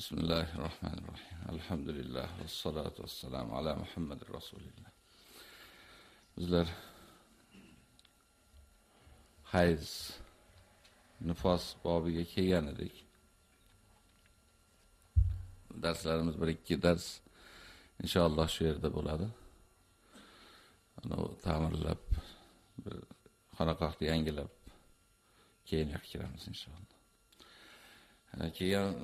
Bismillahirrahmanirrahim. Alhamdulillah va salatu vassalamu ala Muhammadir rasulillah. Bizlar hayz nifos bobiga kelgan edik. Darslarimiz bir ikki dars inshaalloh shu yerda bo'ladi. Ana ta'mirlab bir xonaqohni yangilab keyin yoqqa kiramiz inshaalloh. Keyin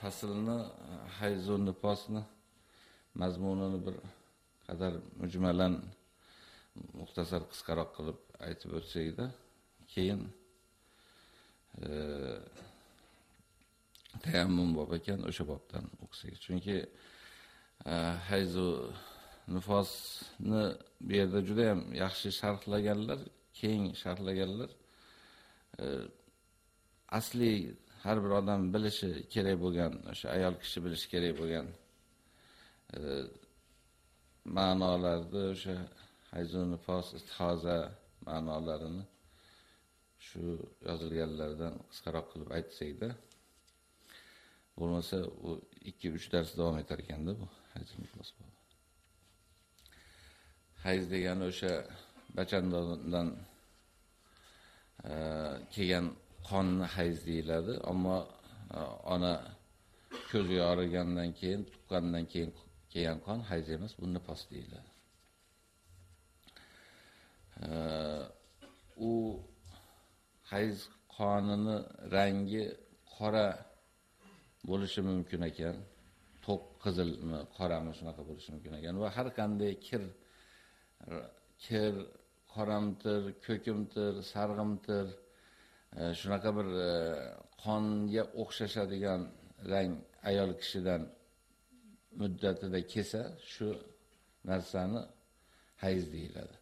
faslni e, hayz va nifosni mazmunini bir qadar mujmalan muxtasar qisqaroq qilib aytib o'tsak-da, keyin e, tayammum bob ekan, o'sha bobdan o'qisak. Chunki e, hayz va nifosni bu yerda juda ham yaxshi sharhlaganlar, keng sharhlaganlar. E, asli har bir odam bilishi kerak bo'lgan, o'sha ayol kishi bilishi kerak bo'lgan e, ma'nolarni o'sha hayzun nifos istihoza ma'nolarini shu yozilganlardan qisqaroq qilib aytsakda Bo'lmasa u 2-3 dars davom etar ekanda bu hayz nifos. Hayz degani o'sha bachandondan e, kelgan qonni hayz deyiladi, ammo e, ona ko'zi yorigandan keyin, tuqqandan keyin kelgan qon hayz emas, bu nifos deyiladi. E, u hayz qonini rangi qora bo'lishi mumkin ekan. To'q qizilmi, qorami shunaqa bo'lishi mumkin ekan va har qanday kir kir, qoramtir, ko'kimtir, sarg'imtir, E, shunaqa bir e, qonga o'xshashadigan rang ayol kishidan muddatida kelsa, shu narsani hayz deyiladi.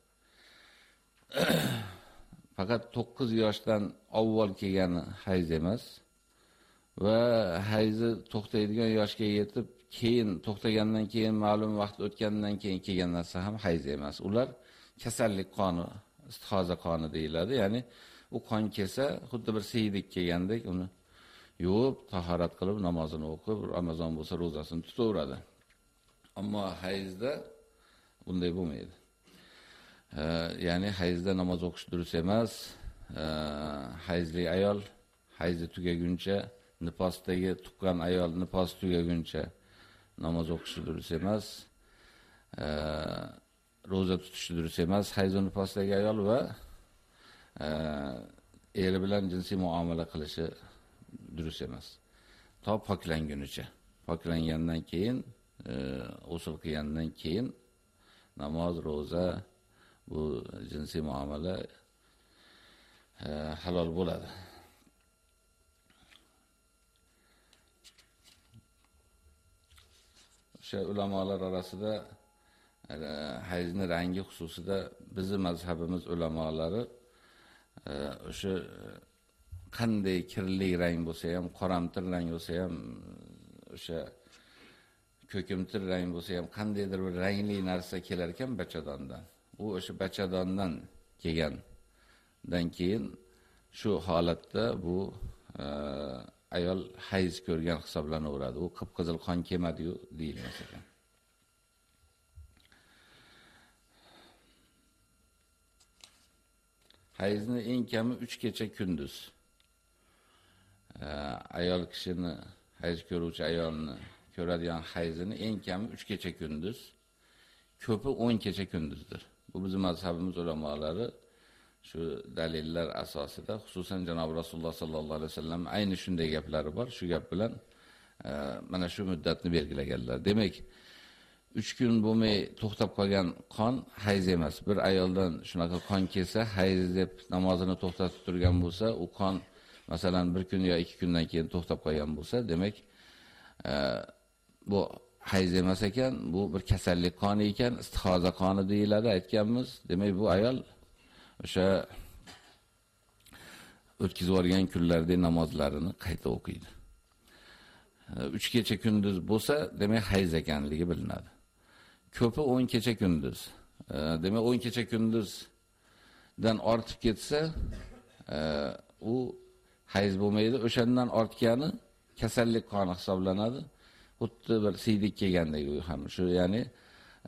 Faqat 9 yoshdan avval kelgani hayz emas va hayzi to'xtaydigan yoshga yetib, keyin to'xtagandan keyin ma'lum vaqt o'tgandan keyin kelgan narsa ham hayz emas. Ular kasallik qoni, istihoza qoni deyiladi. Ya'ni u qon kelsa, xuddi bir siydik kelgandek uni yuvib, tahorat qilib, namozini o'qib, Ramazon bo'lsa ro'zasini tutaveradi. Ammo hayzda bunday bo'lmaydi. ya'ni hayzda namoz o'qish durust emas. hayzli ayol hayzi tugaguncha, nifosdagi tuqqan ayol nipos tugaguncha namoz o'qishi durust emas. ro'za tutishi durust emas. Hayz va nifosdagi ayol va eri bilan jinsiy muomala qilishi durust emas. To poklangunicha. Poklangandan keyin, e, usul qilgandan keyin namoz, ro'za bu jinsiy muomala e, halol bo'ladi. O'sha ulamolar orasida e, hayzni rangi xususida bizning mazhabimiz ulamolari o'sha e, qanday kirli rang bo'lsa ham, qoramtir rang bo'lsa ham, o'sha ko'kimtir rang bo'lsa ham, qandaydir bir rangli narsa kelar ekan bachadondan. U o'sha bachadondan kelgandan keyin shu holatda bu e, ayol hayz ko'rgan hisoblanaveradi. U qip-qizil qon kelmadi-yu deyilmas ekan. Hayzni eng kami 3 kecha kunduz. Ayol kishini hayz ko'ruvchi ayolni ko'radigan hayzini eng kami 3 kecha kunduz, ko'pi 10 kecha kunduzdir. Bu bizning mazhabimiz ulamolari shu dalillar asosida, xususan janob Rasululloh sallallohu alayhi vasallam ayni shunday gaplari bor. Shu gap bilan mana shu muddatni belgilaganlar. Demak, 3 kun bo'lmay to'xtab qolgan qon hayz emas. Bir ayoldan shunaqa qon kelsa, hayz deb namozini to'xtatib turgan bo'lsa, u qon masalan 1 kun yo 2 kundan keyin to'xtab qolgan bo'lsa, demak e, bu hayz emas ekan, bu bir kasallik qoni ekan, istihoza qoni deyiladi aytganmiz. Demak, bu ayol o'sha o'tkazib yuborgan kunlardagi namozlarini qayta o'qiydi. E, 3 kecha kunduz bo'lsa, demak hayz ekanligi bilinadi. Ko'pi 10 kecha kunduz. Demak 10 kecha kunduzdan ortib ketsa, u hayz bo'lmaydi. O'shandan ortgani kasallik qoni hisoblanadi. Xuddi bir siydik kelgandek u ham shu, ya'ni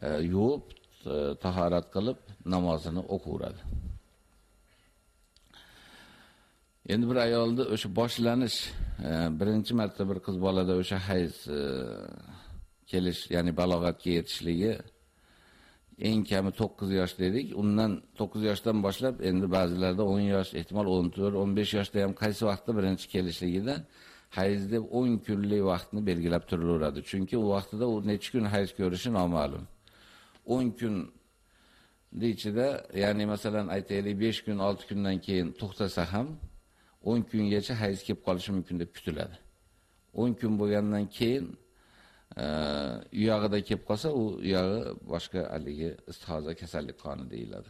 e, yuvib, e, tahorat qilib namozini o'qiyveradi. Endi bir ayolda o'sha boshlanish, e, birinchi marta bir qiz bolada o'sha hayz e, kelish, ya'ni balog'atga yetishligi eng kami 9 yosh dedik. Undan 9 yoshdan boshlab endi ba'zilarda 10 yosh, ehtimol 14, 15 yoshda ham qaysi vaqtda birinchi kelishligida hayz deb 10 kunlik vaqtni belgilab turilaveradi. Chunki u vaqtida u necha kun hayz ko'rishi noma'lum. 10 kun ichida, ya'ni masalan aytaylik 5 kun, 6 kundan keyin to'xtasa ham 10 kungacha hayz kelib qolishi mumkin deb kutiladi. 10 kun bo'lgandan keyin uyog'ida kelib qolsa, u uyog'i boshqa haligi istihoza kasallik qoni deyiladi.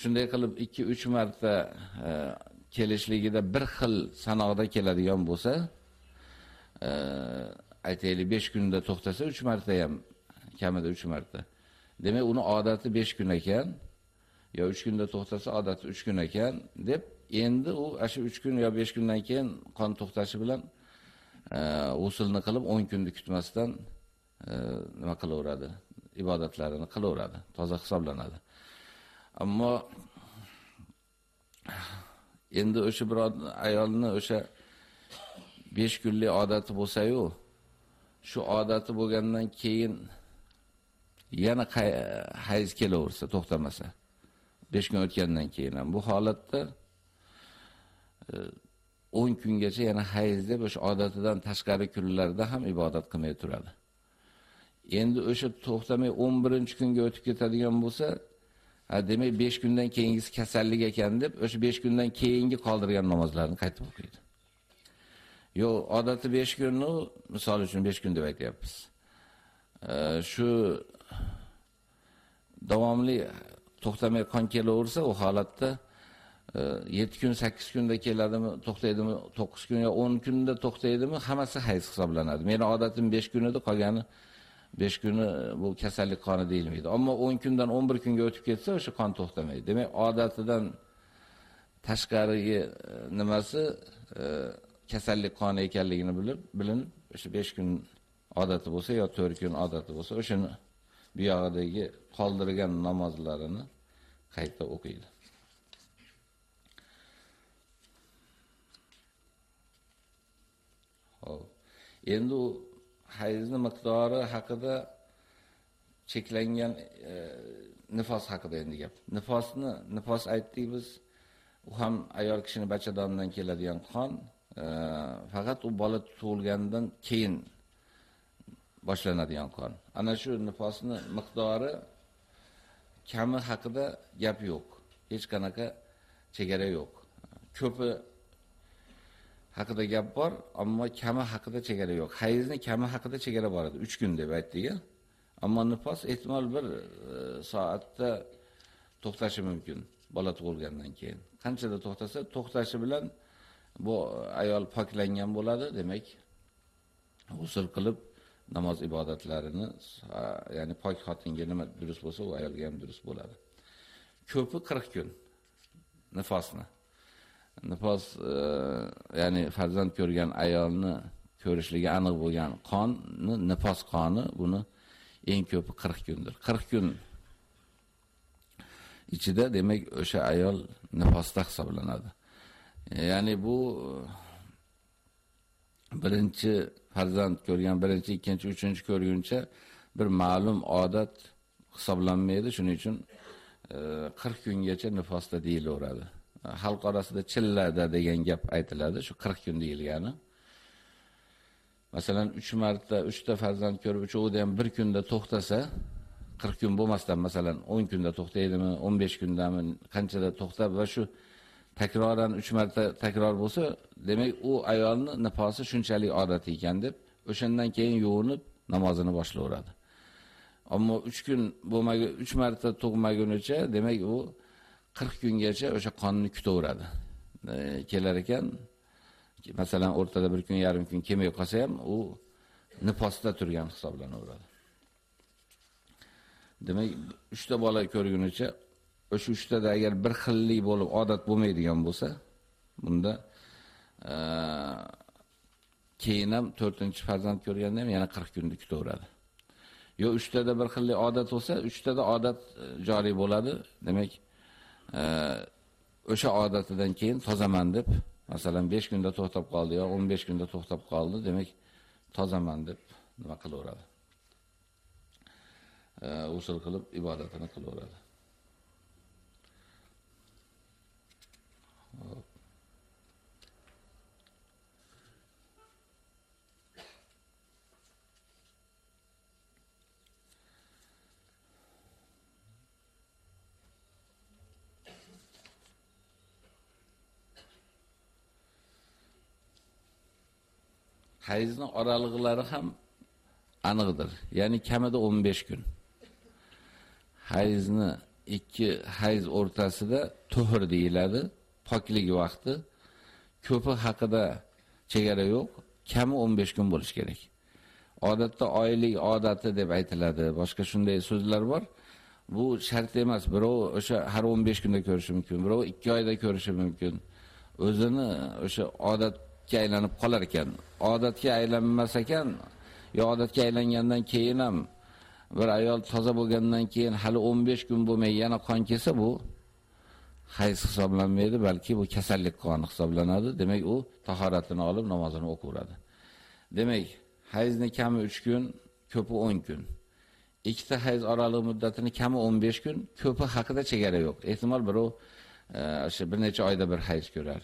Shunday qilib 2-3 marta e, kelishligida bir xil sanoqda keladigan bo'lsa, e, aytaylik 5 kunda to'xtasa 3 marta ham kamida 3 marta. Demak, uni odati 5 kun ekan, yo 3 kunda to'xtasa odati 3 kun ekan deb endi u ashu 3 kun yo 5 kundan keyin qon to'xtashi bilan usulni qilib 10 kunni kutmasdan e, nima qilaveradi? Ibodatlarini qilaveradi, toza hisoblanadi. Ammo endi o'sha bir ayolni o'sha 5 kunlik odati bo'lsa-yu, shu odati bo'lgandan keyin yana hayz kelaversa, to'xtamasa. 5 kun o'tgandan keyin ham bu holatda e, 10 kungacha yana hayzda o'sha odatidan tashqari kunlarda ham ibodat qilmay turadi. Endi o'sha to'xtamay 11-kunga o'tib ketadigan bo'lsa, ha demak 5 kundan keyingisi kasallik ekan deb o'sha 5 kundan keyingi qoldirgan namozlarni qaytib o'qiydi. Yo, odati 5 kunni, misol uchun 5 kun deb aytyapmiz. Shu davomli to'xtamay qon kelaversa, u holatda 7 kun, 8 kunda keladimi, to'xtaydimi, 9 kun yo 10 kunda to'xtaydimi, hammasi hayz hisoblanadi. Meni odatim 5 kun edi, qolgani 5 kuni e, bu kasallik qoni deyilmaydi. Ammo 10 kundan 11 kunga o'tib ketsa, o'sha qon to'xtamaydi. Demak, odatidan tashqarigi e, nimasi e, kasallik qoni ekanligini bilib, bilinib, o'sha 5 kun odati bo'lsa yo 4 kun odati bo'lsa, o'shani bu yog'idagi qoldirgan namozlarini qayta o'qiydi. Endi u hayzni miqdori haqida cheklangan e, nifos haqida endi gap. Nifosni, nifos aytdik biz, u ham ayol kishini bachadondan keladigan qon, e, faqat u bola tug'ilgandan keyin boshlanadigan qon. Ana shu nifosni miqdori kami haqida gap yo'q. Hech qanaqa chegara yo'q. Ko'pi haqida gap bor, ammo kami haqida chegara yo'q. hayizni kami haqida chegara bor edi, 3 kun deb aytdik Ammo nifos ehtimol bir e, soatda to'xtashi mumkin bola tug'ilgandan keyin. Qanchada to'xtasa, to'xtashi bilan bu ayol poklangan bo'ladi, demak, usul qilib namoz ibodatlarini, ya'ni pok xotinga nima durust bo'lsa, u ayolga ham durust bo'ladi. Ko'pi 40 kun nifosni. Nifos e, ya'ni farzand ko'rgan ayolni ko'rishligi aniq bo'lgan qonni nifos qoni buni eng ko'pi 40 kundir. 40 kun ichida demak o'sha ayol nifosda hisoblanadi. Ya'ni bu e, birinchi farzand ko'rgan, birinchi, ikkinchi, uchinchi ko'rguncha bir ma'lum odat hisoblanmaydi. Shuning uchun e, 40 kungacha nifosda deyilaveradi. Xalq orasida chillada degan gap aytiladi, shu 40 kun deyilgani. Masalan, 3 marta 3 ta farzand ko'rib, uchovida ham bir kunda to'xtasa, 40 kun bo'lmasdan masalan 10 kunda to'xtaydimi, 15 kundami, qanchada to'xtab va shu takroran 3 marta takror bo'lsa, demak u ayolni nifosi shunchalik odati ekan deb, o'shandan keyin yuvinib namozini boshlayveradi. Ammo 3 kun bo'lmagan 3 marta tug'magunicha, demak u 40 kungacha o'sha qonni kutaveradi. E, kelar ekan, masalan, o'rtada bir kun, yarim kun kelmay qolsa ham, u nifosda turgan hisoblanaveradi. Demak, 3 ta bola ko'rgunicha o'sha 3 tada agar bir xillik bo'lib odat bo'lmaydigan bo'lsa, bunda e, keyin ham 4-farzand ko'rganda ham yana 40 kunni kutaveradi. Yo 3 tada bir xillik odat bo'lsa, 3 tada odat e, joriy bo'ladi. Demak, o'sha odatidan keyin tozaman deb, masalan 5 kunda to'xtab qoldi yo 15 kunda to'xtab qoldi, demak tozaman deb nima qilaveradi. Usul qilib ibodatini qilaveradi. Hayzning oraliqlari ham aniqdir. Ya'ni kamida 15 kun. Hayzni ikki hayz o'rtasida tuhur deyiladi, poklik vaqti. Ko'pi haqida chegara yo'q, kami 15 kun bo'lish kerak. Odatda oylik odati deb aytiladi. Boshqa shunday so'zlar bor. Bu shart emas. Birov o'sha har 15 kunda ko'rishi mumkin, birov 2 oyda ko'rishi mumkin. O'zini o'sha odat aylanib qolar ekan. Odatga aylanmas ekan, yo odatga aylangandan keyin ham bir ayol toza bo'lgandan keyin hali 15 kun bo'lmay yana qon kelsa bu hayz hisoblanmaydi, balki bu kasallik qoni hisoblanadi. Demak, u tahoratini olib namozini o'qiveradi. Demak, hayzni kami 3 kun, ko'pi 10 kun. ikkita hayz oraliq muddatini kami 15 kun, ko'pi haqida chegara yo'q. Ehtimol birov e, o'sha bir necha oyda bir hayz ko'rar.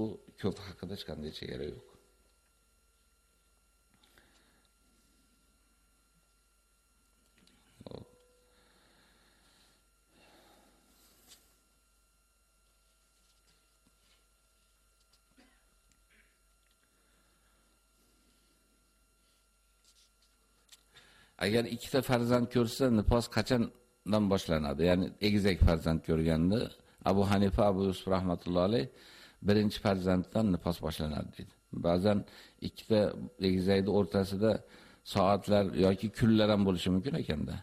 U ko'p haqida hech qanday chegara yo'q. Agar ikkita farzand ko'rsa, nifos qachondan boshlanadi? Ya'ni egizak farzand ko'rganda Abu Hanifa Abu Yusuf rahmatullohi alayh birinchi farzanddan nifos boshlanadi dedi. Ba'zan ikkita egizakni o'rtasida soatlar yoki kunlar ham bo'lishi mumkin ekanda.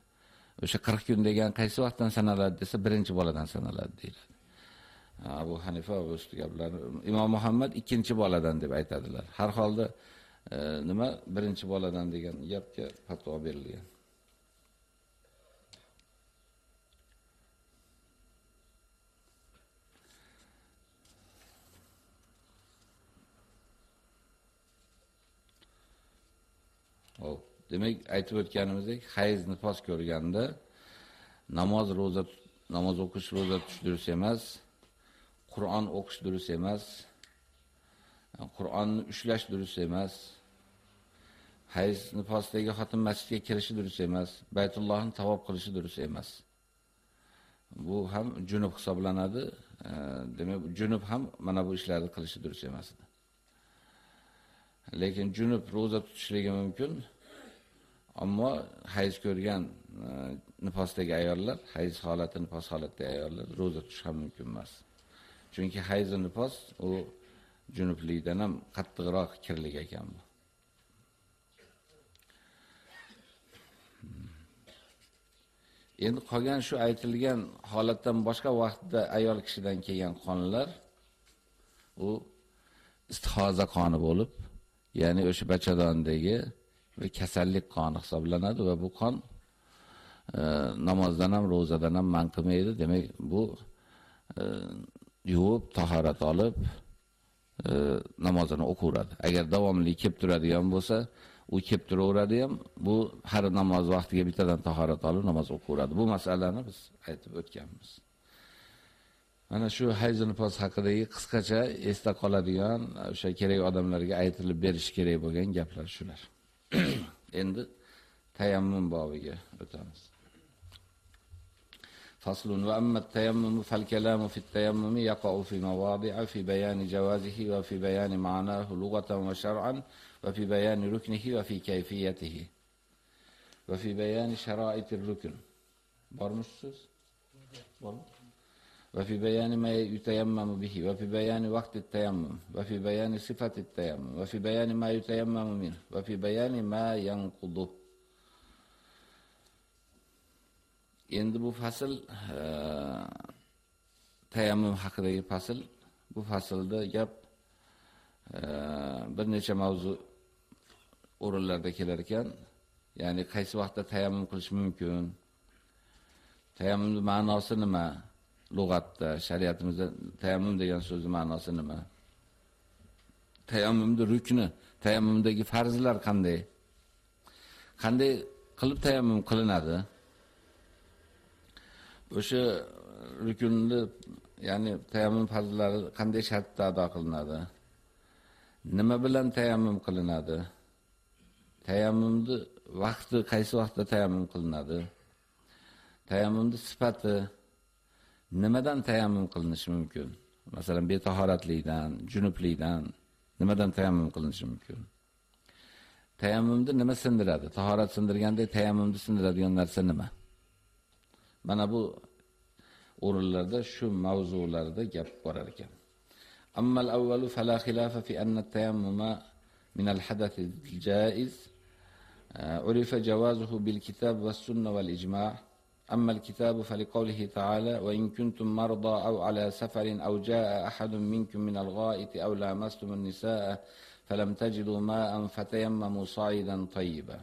O'sha 40 kun degan qaysi vaqtdan sanaladi desa, birinchi boladan sanaladi deyiladi. Abu Hanifa va boshqa gaplar Imom Muhammad ikkinchi boladan deb aytadilar. Har holda e, nima birinchi boladan degan gapga fatvo berilgan. Hop. Demak, aytib o'tganimizdek, hayz nifos ko'rganda namoz, roza, namoz o'qish, roza tutish durust emas, Qur'on o'qish durust emas, e, Qur'onni ushlash durust emas, hayz nifosdagi xotin masjidga kirishi durust emas, Baytullohni tavob qilishi durust emas. Bu ham junub hisoblanadi. E, demak, junub ham mana bu ishlarni qilishi durust emas edi. Lekin junub roza tutishligi mumkin. Ammo hayz ko'rgan e, nifosdagi ayollar, hayz holati nifos holatdagi ayollar roza tutish ham mumkin emas. Chunki hayz va nifos u junublikdan ham qattiqroq kirlik ekan bu. Hmm. Endi qolgan shu aytilgan holatdan boshqa vaqtda ayol kishidan kelgan qonlar u istihoza qoni bo'lib, ya'ni o'sha bachadondagi bir kasallik qoni hisoblanadi va bu qon e, namozdan ham, ro'zadan ham man qilmaydi. Demak, bu e, yuvib, tahorat olib e, namozini o'qiveradi. Agar davomli kelib turadigan bo'lsa, u kelib turaveradi ham, bu har namoz vaqtiga bittadan tahorat olib namoz o'qiveradi. Bu masalani biz aytib o'tganmiz. Mana shu hayz nifos haqidagi qisqacha esda qoladigan o'sha kerak odamlarga aytilib berish kerak bo'lgan gaplar shular. Endi tayammum bobiga o'tamiz. فصل وأما التيمم فالكلام في التيمم يقع في مواضع في بيان جوازه وفي بيان معناه لغة وشرعا وفي بيان ركنه وفي كيفيته وفي بيان شرائط الركن برمشسوس برمش وفي بيان ما يتيمم به وفي بيان وقت التيمم وفي بيان صفة التيمم وفي بيان ما يتيمم منه وفي بيان ما ينقضه endi bu fasl tayammum haqidagi fasl bu faslda gap bir necha mavzu o'rinlarda kelar ekan. Ya'ni qaysi vaqtda tayammum qilish mumkin? Tayammumning ma'nosi nima? Lug'atda, shariatimizda tayammum degan so'zning ma'nosi nima? Tayammumning rukni, tayammumdagi farzlar qanday? Qanday qilib tayammum qilinadi? O'sha rukunni, ya'ni tayammum farzlari qanday shartda ado qilinadi? Nima bilan tayammum qilinadi? Tayammumni vaqti qaysi vaqtda tayammum qilinadi? Tayammumning sifati nimadan tayammum qilinishi mumkin? Masalan, betahoratlikdan, junublikdan nimadan tayammum qilinishi mumkin? Tayammumni nima sindiradi? Tahorat sindirganda tayammumni sindiradigan narsa nima? Mana bu o'rinlarda shu mavzularda gap borar ekan. Ammal avvalu fala khilafa fi anna at-tayammuma min al-hadath al-jaiz عرف جوازه بالكتاب والسنة والإجماع أما الكتاب فلقوله تعالى وإن كنتم مرضى أو على سفر أو جاء أحد منكم من الغائط أو لامستم النساء فلم تجدوا ماء فتيمموا صعيدا طيبا.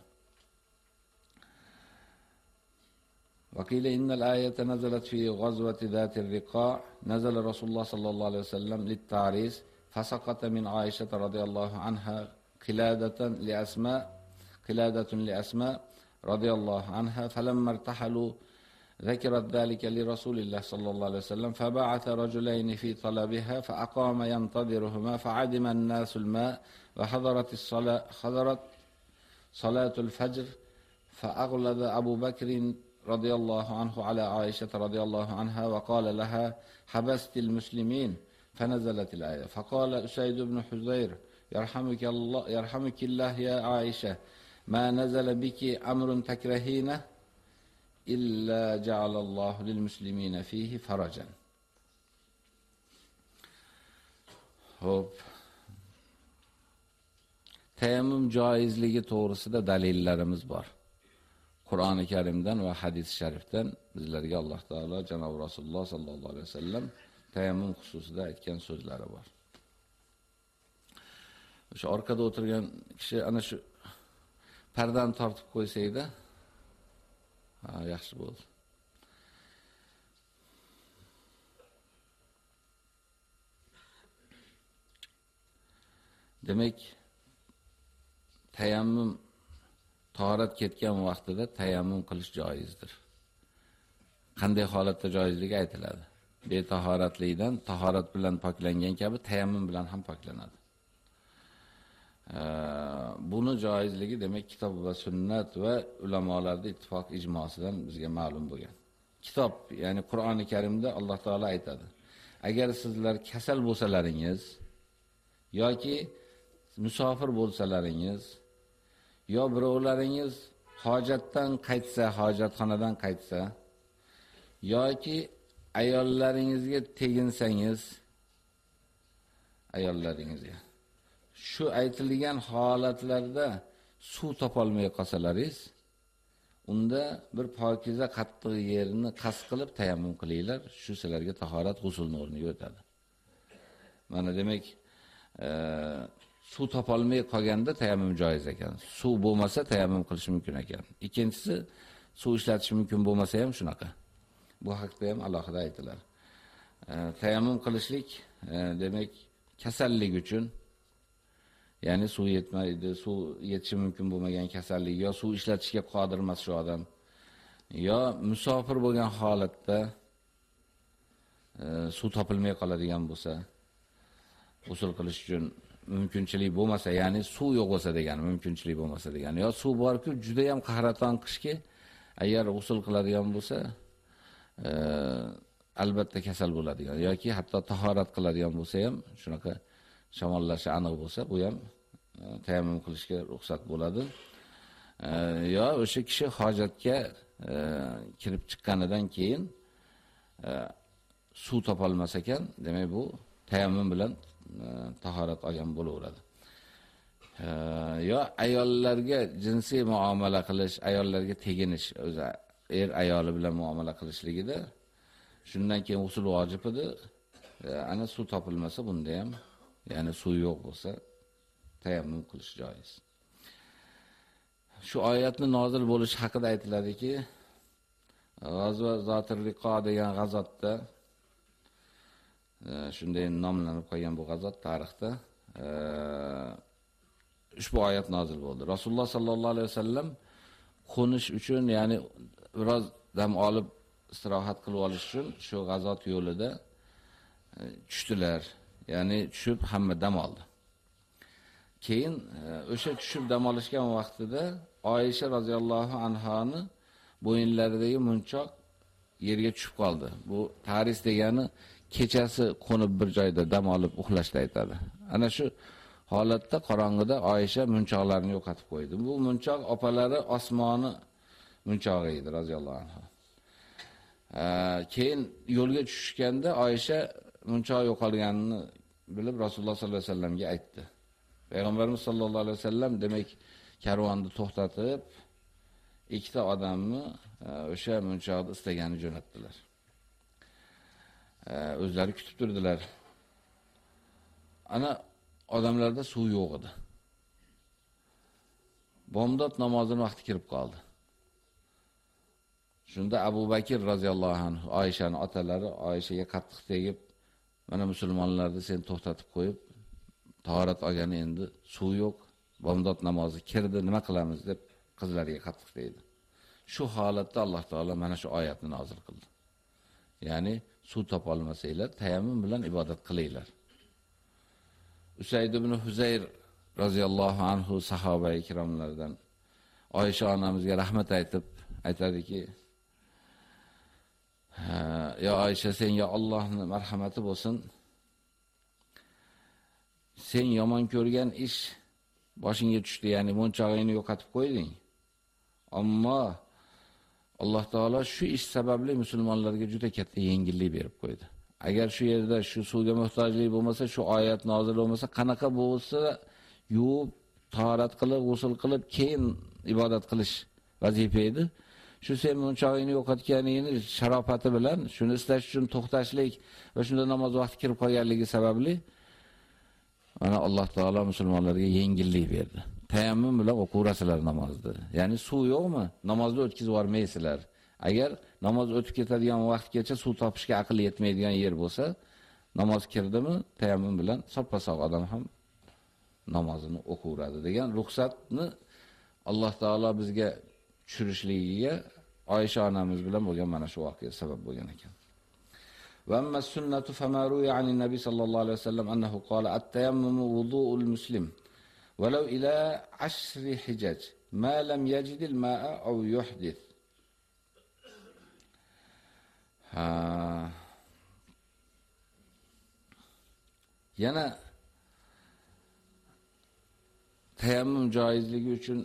وقيل إن الآية نزلت في غزوة ذات الرقاع. نزل رسول الله صلى الله عليه وسلم للتعريس فسقط من عائشة رضي الله عنها قلادة لأسماء قلادة لأسماء رضي الله عنها فلما ارتحلوا ذكرت ذلك لرسول الله صلى الله عليه وسلم فبعث رجلين في طلبها فأقام ينتظرهما فعدم الناس الماء وحضرت الصلاة حضرت صلاة الفجر فأغلظ أبو بكر رضي الله عنه على عائشة رضي الله عنها وقال لها حبست المسلمين فنزلت الآية فقال أسيد بن حزير يرحمك الله يرحمك الله يا عائشة ما نزل بك أمر تكرهينه؟ illa ja'alallohu lil muslimina fihi farajan. Hop. Tayammum joizligi to'g'risida dalillarimiz bor. Qur'oni Karimdan va hadis sharifdan bizlarga Alloh taolo janob Rasululloh sallallohu alayhi vasallam tayammum xususida aytgan so'zlari bor. O'sha orqada o'tirgan kishi ana shu pardani tortib qo'ysaydi, ha, yaxshi bo'ldi. Demak, tayammum tahorat ketgan vaqtida tayammum qilish joizdir. Qanday holatda joizligi aytiladi. Betahoratlikdan tahorat bilan poklangan kabi tayammum bilan ham poklanadi. Buni joizligi demak kitob va sunnat va ulamolarning ittifoq ijmosidan bizga ma'lum bo'lgan. Kitob, ya'ni Qur'oni Karimda Alloh taolo aytadi: Agar sizlar kasal bo'lsalaringiz yoki musofir bo'lsalaringiz yo birovlaringiz hojatdan qaytsa, hojatxonadan qaytsa yoki ayollaringizga teginsangiz ayollaringizga shu aytilgan holatlarda suv topolmay qolsalaringiz, unda bir pokiza qattiq yerni qas qilib tayammum qilinglar, shu sizlarga tahorat g'usulni o'rniga o'tadi. Mana demak, e, suv topolmay qolganda tayammum joiz ekan. Suv bo'lmasa tayammum qilish mumkin ekan. Ikkinchisi, suv ishlatish mumkin bo'lmasa ham shunaqa. Bu haqda ham alohida aytiladi. E, tayammum qilishlik e, demak kasallik uchun ya'ni suv yetmaydi, suv yetishi mumkin bo'lmagan kasallik yo suv ishlatishga qodir emas shu odam yo musofir bo'lgan holatda e, suv topilmay qoladigan bo'lsa, usul qilish uchun mumkinchilik bo'lmasa, ya'ni suv yo'q bo'lsa degani, mumkinchilik bo'lmasa degani. Yo suv borku, juda ham qahraton qishki, agar usul qiladigan bo'lsa, e, albatta kasal bo'ladigan yoki hatto tahorat qiladigan bo'lsa ham shunaqa shamollashi aniq bo'lsa, bu ham tayammum qilishga ruxsat bo'ladi. Yo o'sha kishi hojatga e, kirib chiqqanidan keyin e, suv topolmas ekan, demak bu tayammum bilan e, tahorat olgan bo'laveradi. Yo ayollarga jinsiy muomala qilish, ayollarga teginish, o'zi er ayoli bilan muomala qilishligida shundan keyin usul vojib edi. Ana suv topilmasa bunda ham ya'ni suv yo'q bo'lsa, tayammum qilish joiz. Shu oyatni nozil bo'lishi haqida aytiladiki, G'azva zotirliqo degan g'azotda e, shunday nomlanib qolgan bu g'azot tarixda e, ushbu oyat nozil bo'ldi. Rasululloh sallallohu alayhi vasallam qo'nish uchun, ya'ni biroz dam olib istirohat qilib olish uchun shu g'azot yo'lida e, tushdilar. Ya'ni tushib hamma dam oldi. Keyin e, o'sha tushib dam olishgan vaqtida Oyisha roziyallohu anhani bo'yinlaridagi munchoq yerga tushib qoldi. Bu taris degani kechasi qo'nib bir joyda dam olib uxlashda aytadi. Ana shu holatda qorong'ida Oyisha munchoqlarini yo'qotib qo'ydi. Bu munchoq opalari osmoni munchog'i edi roziyallohu anhu. E, keyin yo'lga tushishganda Oyisha munchoq yo'qolganini bilib Rasululloh sollallohu alayhi vasallamga aytdi. Payg'ambarimiz sollallohu alayhi vasallam demak karvonni to'xtatib ikkita odamni e, o'sha munchoqni istagani jo'natdilar. O'zlari kutib turdilar. Ana odamlarda suv yo'q edi. Bomdod namozining vaqti kirib qoldi. Shunda Abu Bakr roziyallohu anhu Oyishani otalari Oyishaga qattiq tegib, mana musulmonlarni sen to'xtatib qo'yib, tahorat olgani endi suv yo'q, bomdod namozi kirdi, nima qilamiz deb qizlariga qattiq deydi. Shu holatda Alloh taolo mana shu oyatni nozil qildi. Ya'ni suv topa olmasanglar, tayammum bilan ibodat qilinglar. Usayd ibn Huzayr roziyallohu anhu sahoba ikromlardan Oysha onamizga rahmat aytib aytadiki, "Ya Oysha, senga Allohning marhamati bo'lsin. Sen yomon ko'rgan ish boshingga tushdi, ya'ni munchog'ingni yo'qotib qo'yding. Ammo Alloh taolo shu ish sababli musulmonlarga juda katta yengillik berib qo'ydi. Agar shu yerda shu suvga muhtojlik bo'lmasa, shu oyat nozil bo'lmasa, qanaqa bo'lsa, yuvib, tahorat qilib, g'usl qilib, keyin ibodat qilish vazifa edi. Shu sen munchog'ingni yo'qotganingni sharofati bilan shuni istash uchun to'xtashlik va shunda namoz vaqti kirib qolganligi sababli ana Alloh taolo musulmonlarga yengillik berdi. Tayammum bilan o'qirasizlar namozni. Ya'ni suv yo'qmi? Namozni o'tkazib yormaysizlar. Agar namoz o'tib ketadigan vaqtgacha suv topishga aql yetmaydigan yer bo'lsa, namoz kirdimi, tayammum bilan soppa-sog' odam ham namozini o'qiradi degan ruxsatni Alloh taolo bizga tushirishligiga Oysha onamiz bilan bo'lgan mana shu voqea sabab bo'lgan ekan. وأما السنة فما روي عن النبي صلى الله عليه وسلم أنه قال التيمم وضوء المسلم ولو إلى عشر حجاج ما لم يجد الماء أو يحدث ها yana tayammum joizligi uchun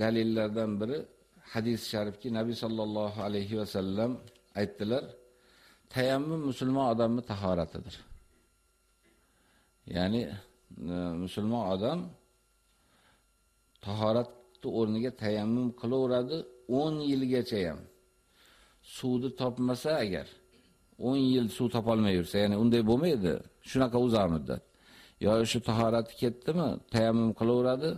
dalillardan biri hadis sharifki Nabi sallallohu alayhi vasallam aytdilar Tayammum musulmon odamning tahoratidir. Ya'ni e, musulmon odam tahoratni o'rniga tayammum qilaveradi 10 yilgacha ham. Suvni topmasa agar 10 yil suv topolmay yursa, ya'ni unday bo'lmaydi. Shunaqa uzoq muddat. Yo shu tahorati ketdimi, tayammum qilaveradi.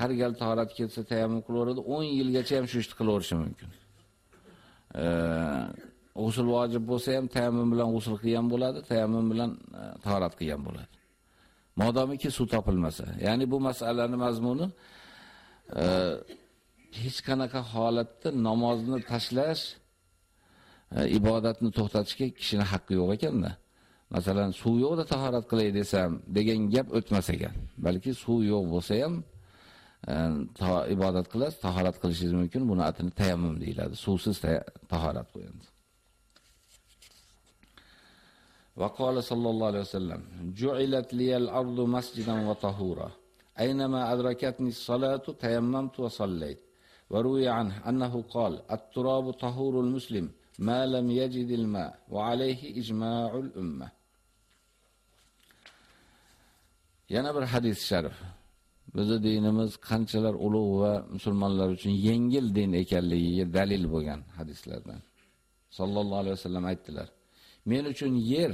Har gal tahorat ketsa tayammum qilaveradi, 10 yilgacha ham shu ishni qilaverishi mumkin. E, E, G'usl vojib bo'lsa ham tayammum bilan g'usl qilgan bo'ladi, tayammum bilan e, tahorat qilgan bo'ladi. Modomiki suv topilmasa, ya'ni bu masalaning mazmuni e, hech qanaqa holatda namozni tashlash, e, ibodatni to'xtatishga kishini haqqi yo'q ekanda. Masalan, suv yo'qda tahorat qilay desam degan gap o'tmas ekan. Balki suv yo'q bo'lsa ham ibodat qilasiz, tahorat qilishingiz mumkin. Buni atini tayammum deyiladi. Suvsiz tahorat qo'yamiz. وقال صلى الله عليه وسلم جعلت لي الأرض مسجدا وطهورا أينما أدركتني الصلاة تيممت وصليت وروي عنه أنه قال التراب طهور المسلم ما لم يجد الماء وعليه إجماع الأمة yana bir hadis sharif bizni dinimiz qanchalar ulug' va musulmonlar uchun yengil din ekanligiga dalil bo'lgan hadislardan sallallohu alayhi vasallam aytdilar men uchun yer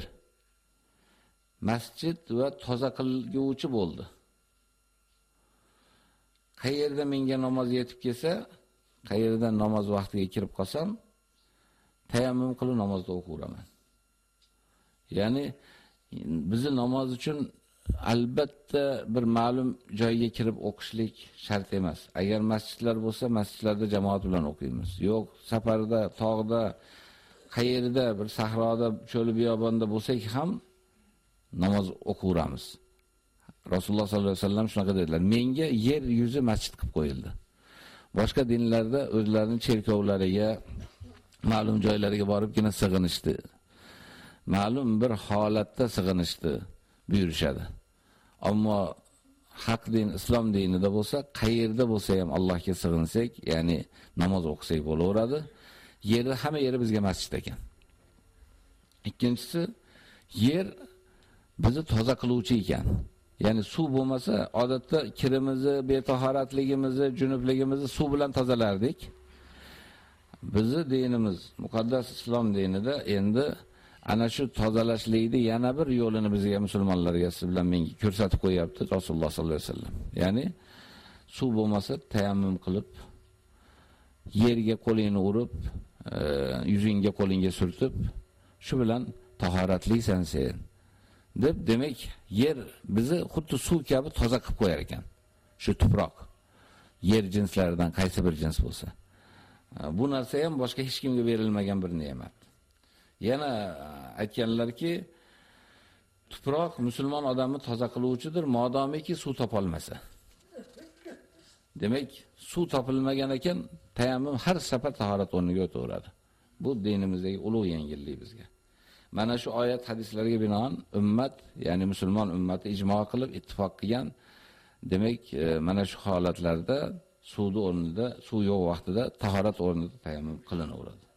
masjid va toza qilguvchi bo'ldi. Qayerda menga namoz yetib kelsa, qayerda namoz vaqtiga kirib qolsam, tayammum qilib namozda o'qiraman. Ya'ni bizni namoz uchun albatta bir ma'lum joyga kirib o'qishlik shart emas. Agar masjidlar bo'lsa, masjidlarda jamoat bilan o'qiymiz. Yo'q, safarda, tog'da, qayerda bir sahroda, cho'li biyobonda bo'lsak ham namoz o'qiramiz. Rasululloh sollallohu alayhi vasallam shunaqa dedilar. Menga yer yuzi masjid qilib qo'yildi. Boshqa dinlarda o'zlarining cherkovlariga, ma'lum joylariga boribgina sig'inishdi. Ma'lum bir holatda sig'inishdi buyurishadi. Ammo haq din, islom dinida bo'lsa, qayerda bo'lsa ham Allohga sig'insak, ya'ni namoz o'qisak bo'laveradi. Yeri hamma yeri bizga masjid ekan. Ikkinchisi, yer bizni toza qiluvchi ekan. Ya'ni suv bo'lmasa, odatda kirimizni, betahoratligimizni, junubligimizni suv bilan tozalardik. Bizni dinimiz, muqaddas islom dinida endi ana shu tozalashlikni yana bir yo'lini bizga musulmonlarga siz bilan menga ko'rsatib qo'yapti Rasululloh sollallohu alayhi vasallam. Ya'ni suv bo'lmasa tayammum qilib yerga qo'lingni urib, yuzingga qo'lingga surtib, shu bilan tahoratlisan sen. deb demak yer bizni xuddi suv kabi toza qilib qo'yar ekan. Shu tuproq. Yer jinslaridan qaysi bir jins bo'lsa. Bu narsa ham boshqa hech kimga berilmagan bir ne'mat. Yana e, aytganlarki, tuproq musulmon odamni toza qiluvchidir, modomiki suv topolmasa. Demak, suv topilmagan ekan, tayammum har safar tahorat o'rniga o'taveradi. Bu dinimizdagi ulug' yengillik bizga. Mana shu oyat hadislarga binoan ummat, ya'ni musulmon ummati ijmo qilib ittifoq qilgan. Demak, e, mana shu holatlarda suvni o'rnida, suv yo'q vaqtida tahorat o'rnida tayammum qilinaveradi.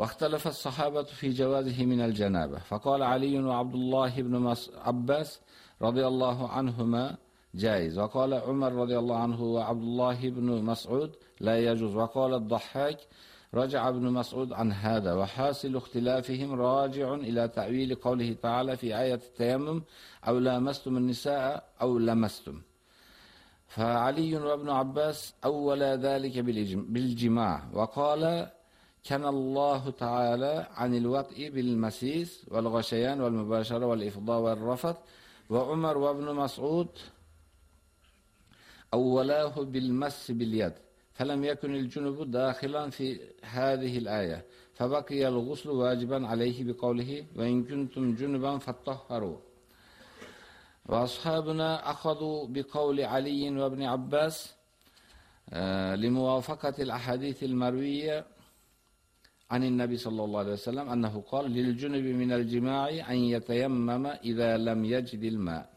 واختلف الصحابة في جوازه من الجنابة فقال علي وعبد الله بن عباس رضي الله عنهما جائز. وقال عمر رضي الله عنه وعبد الله بن مسعود لا يجوز. وقال الضحاك رجع ابن مسعود عن هذا وحاصل اختلافهم راجع إلى تأويل قوله تعالى في آية التيمم أو لامستم النساء أو لمستم. فعلي وابن عباس أول ذلك بالجماع. وقال كان الله تعالى عن الوطء بالمسيس والغشيان والمباشرة والإفضاء والرفث. وعمر وابن مسعود أولاه بالمس باليد فلم يكن الجنب داخلا في هذه الآية فبقي الغسل واجبا عليه بقوله وإن كنتم جنبا فاتطهروا وأصحابنا أخذوا بقول علي وابن عباس لموافقة الأحاديث المروية عن النبي صلى الله عليه وسلم أنه قال للجنب من الجماع أن يتيمم إذا لم يجد الماء.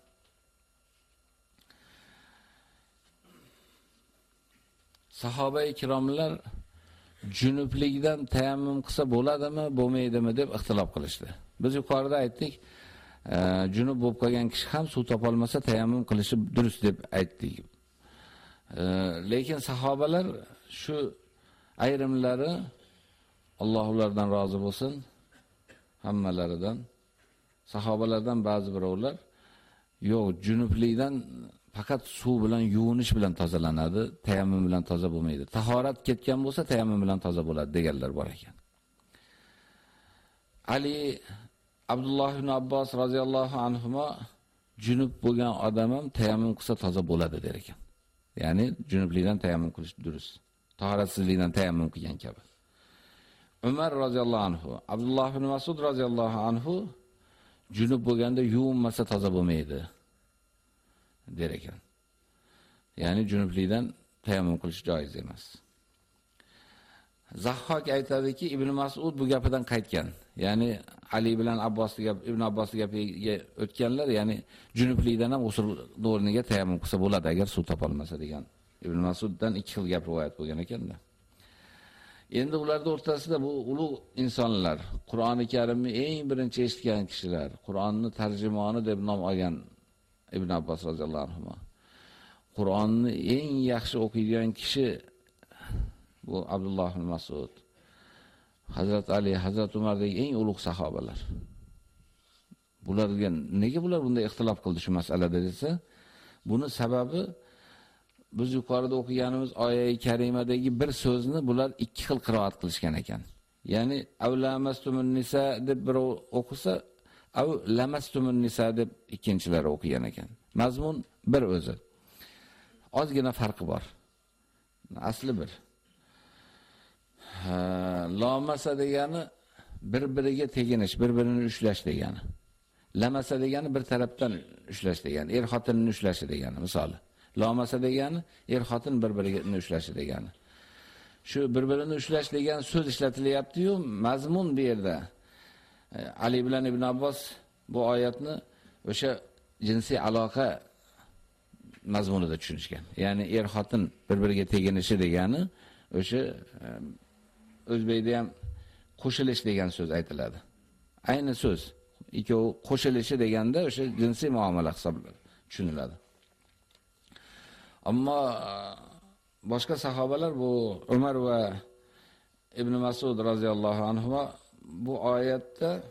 Sahoba ikromlar junublikdan tayammum qilsa bo'ladimi, bo'lmaydimi deb ixtilof qilishdi. Biz yuqorida aytdik, e, junub bo'lib qolgan kishi ham suv topolmasa tayammum qilishi durust deb aytdik. E, lekin sahobalar shu ayrimlari Alloh ulardan rozi bo'lsin, hammalaridan sahobalardan ba'zi birovlar yo'q, junublikdan faqat suv bilan yuvinish bilan tozalanadi, tayammum bilan toza bo'lmaydi. Tahorat ketgan bo'lsa tayammum bilan toza bo'ladi deganlar bor ekan. Ali Abdulloh ibn Abbos radhiyallohu anhuma junub bo'lgan odam ham tayammum qilsa toza bo'ladi der ekan. Ya'ni junublikdan tayammum qilish durust. Tahoratsizlikdan tayammum qilgan kabi. Umar radhiyallohu anhu, Abdulloh ibn Mas'ud radhiyallohu anhu junub bo'lganda yuvinmasa toza bo'lmaydi. Der ekan. Ya'ni junublikdan tayammum qilish joiz emas. Zahhok aytadiki, Ibn Mas'ud bu gapidan qaytgan. Ya'ni Ali bilan Abbosning gap, Ibn Abbosning gapiga o'tganlar, ya'ni junublikdan ham usul o'rniga tayammum qilsa bo'ladi agar suv topolmasa degan. Ibn Mas'uddan ikki xil gap rivoyat bo'lgan ekanda. Endi ularda o'rtasida bu ulug' insonlar, Qur'oni Karimni eng birinchi eshitgan kishilar, Qur'onni tarjimoni deb nom olgan Ibn Abbos roziyallohu anhu. Qur'onni eng yaxshi o'qiydigan kishi bu Abdulloh ibn Mas'ud. Hazrat Ali, Hazrat Umardagi eng ulug' sahobalar. bularga nega bular bunday ixtilof qildi shu masalada desa, buni sababi biz yuqorida o'qiganimiz oyat karimadagi bir so'zni bular ikki xil qiroat qilishgan ekan. Ya'ni avlamastumun nisa deb bir o'qisa, av lamastumun nisa deb ikkinchilari o'qigan ekan. Mazmun bir o'zi. Ozgina farqi bor. Asli bir. Lamasa degani bir-biriga teginish, bir-birini ushlash degani. Lamasa degani bir tarafdan ushlash degani, er xotinni ushlashi degani, misoli. Lamasa degani er xotin bir-birini ushlashi degani. Shu bir-birini ushlash degan so'z ishlatilyapti-yu, mazmun bu yerda. E, Ali bilan Ibn Abbos bu oyatni o'sha jinsiy aloqa mazmunida tushunishgan. Ya'ni er xotin bir-biriga teginishi degani o'sha e, o'zbekda ham qo'shilish degan so'z aytiladi. Ayni so'z. Ikkov qo'shilishi deganda o'sha jinsiy muomala hisoblanadi, tushuniladi. Ammo e, boshqa sahobalar bu Umar va Ibn Mas'ud roziyallohu anhu bu oyatda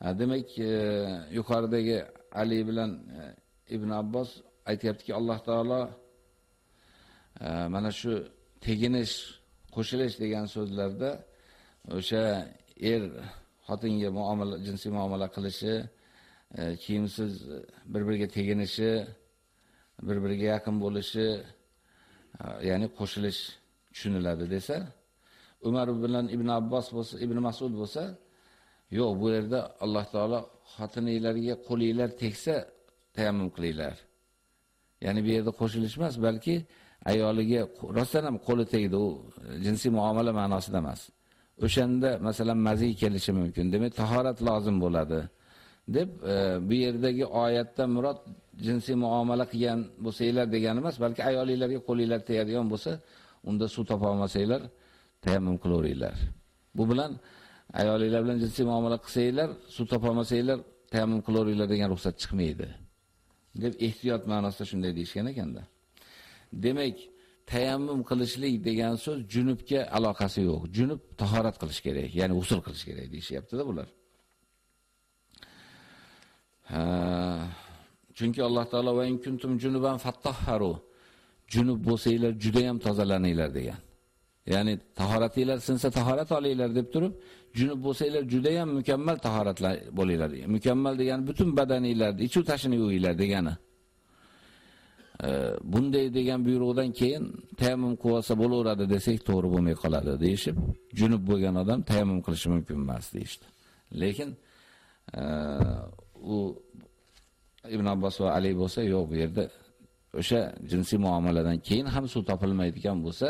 demak e, yuqoridagi Ali bilan e, Ibn Abbos aytayaptiki Alloh taolo e, mana shu teginish qo'shilish degan so'zlarda o'sha er xotinga muomala jinsiy muomala qilishi, kiyimsiz bir-biriga teginishi, bir-biriga yaqin bo'lishi, ya'ni qo'shilish tushuniladi desa, Umar bilan Ibn Abbos bo'lsa, Ibn Mas'ud bo'lsa, yo'q, bu yerda Alloh taolo xotininglarga qo'linglar tegsa tayammum qilinglar. Ya'ni bu yerda qo'shilish emas, balki ayoliga rostdan ham qo'li tegdi, u jinsiy muomala ma'nosida emas. O'shanda masalan mazi kelishi mumkin. Demak, tahorat lozim bo'ladi. deb e, bu yerdagi oyatda murod jinsiy muomala qilgan bo'lsanglar degani emas, balki ayolinglarga qo'linglar tegadigan bo'lsa, unda suv topa olmasanglar, tayammum qilaveringlar. Bu bilan ayolinglar bilan jinsiy muomala qilsanglar, suv topolmasanglar, tayammum qilaveringlar degan ruxsat chiqmaydi. deb ehtiyot ma'nosida shunday deyishgan ekanda. Demak, tayammum qilishlik degan so'z junubga aloqasi yo'q. Junub tahorat qilish kerak, ya'ni usul qilish kerak deyishyapti-da bular. Ha, chunki Alloh taolo va in kuntum junuban fattahharu. Junub bo'lsanglar juda ham tozalaninglar degan. Ya'ni tahoratinglar sinsa tahorat olinglar deb turib, junub bo'lsanglar juda ham mukammal tahoratlar bo'linglar. Mukammal degani butun badaninglarni, ichu tashini yuvinglar degani. bunday degan buyruqdan keyin tayammum qilsa bo'laveradi desak to'g'ri bo'lmay qoladi deyishib, junub bo'lgan odam tayammum qilishi mumkin emas deyishdi. Lekin u Ibn Abbos va Ali bo'lsa, yo'q bu yerda o'sha jinsiy muomaladan keyin ham suv topilmaydigan bo'lsa,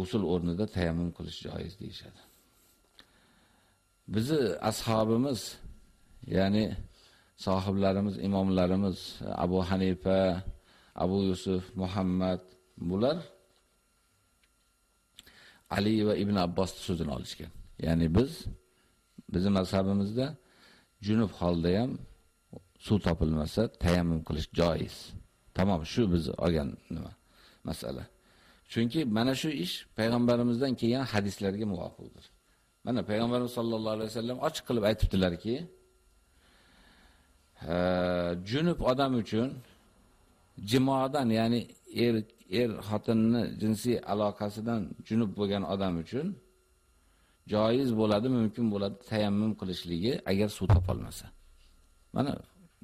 usul o'rnida tayammum qilish joiz deyshadi. Bizi ashobimiz, ya'ni sohiblarimiz, imomlarimiz Abu Hanifa, Abu Yusuf, Muhammad bular Ali va Ibn Abbos so'zini olishgan. Ya'ni biz bizning mazhabimizda junub holda ham suv topilmasa tayammum qilish joiz. Tamom, shu biz olgan nima masala. Chunki mana shu ish payg'ambarimizdan kelgan hadislarga muvofiqdir. Mana payg'ambarimiz sollallohu alayhi vasallam ochiq qilib aytibdilarki, junub odam uchun jimoadan, ya'ni er er xotinni jinsiy aloqasidan junub bo'lgan odam uchun joiz bo'ladi, mumkin bo'ladi tayammum qilishligi agar suv topolmasa. Mana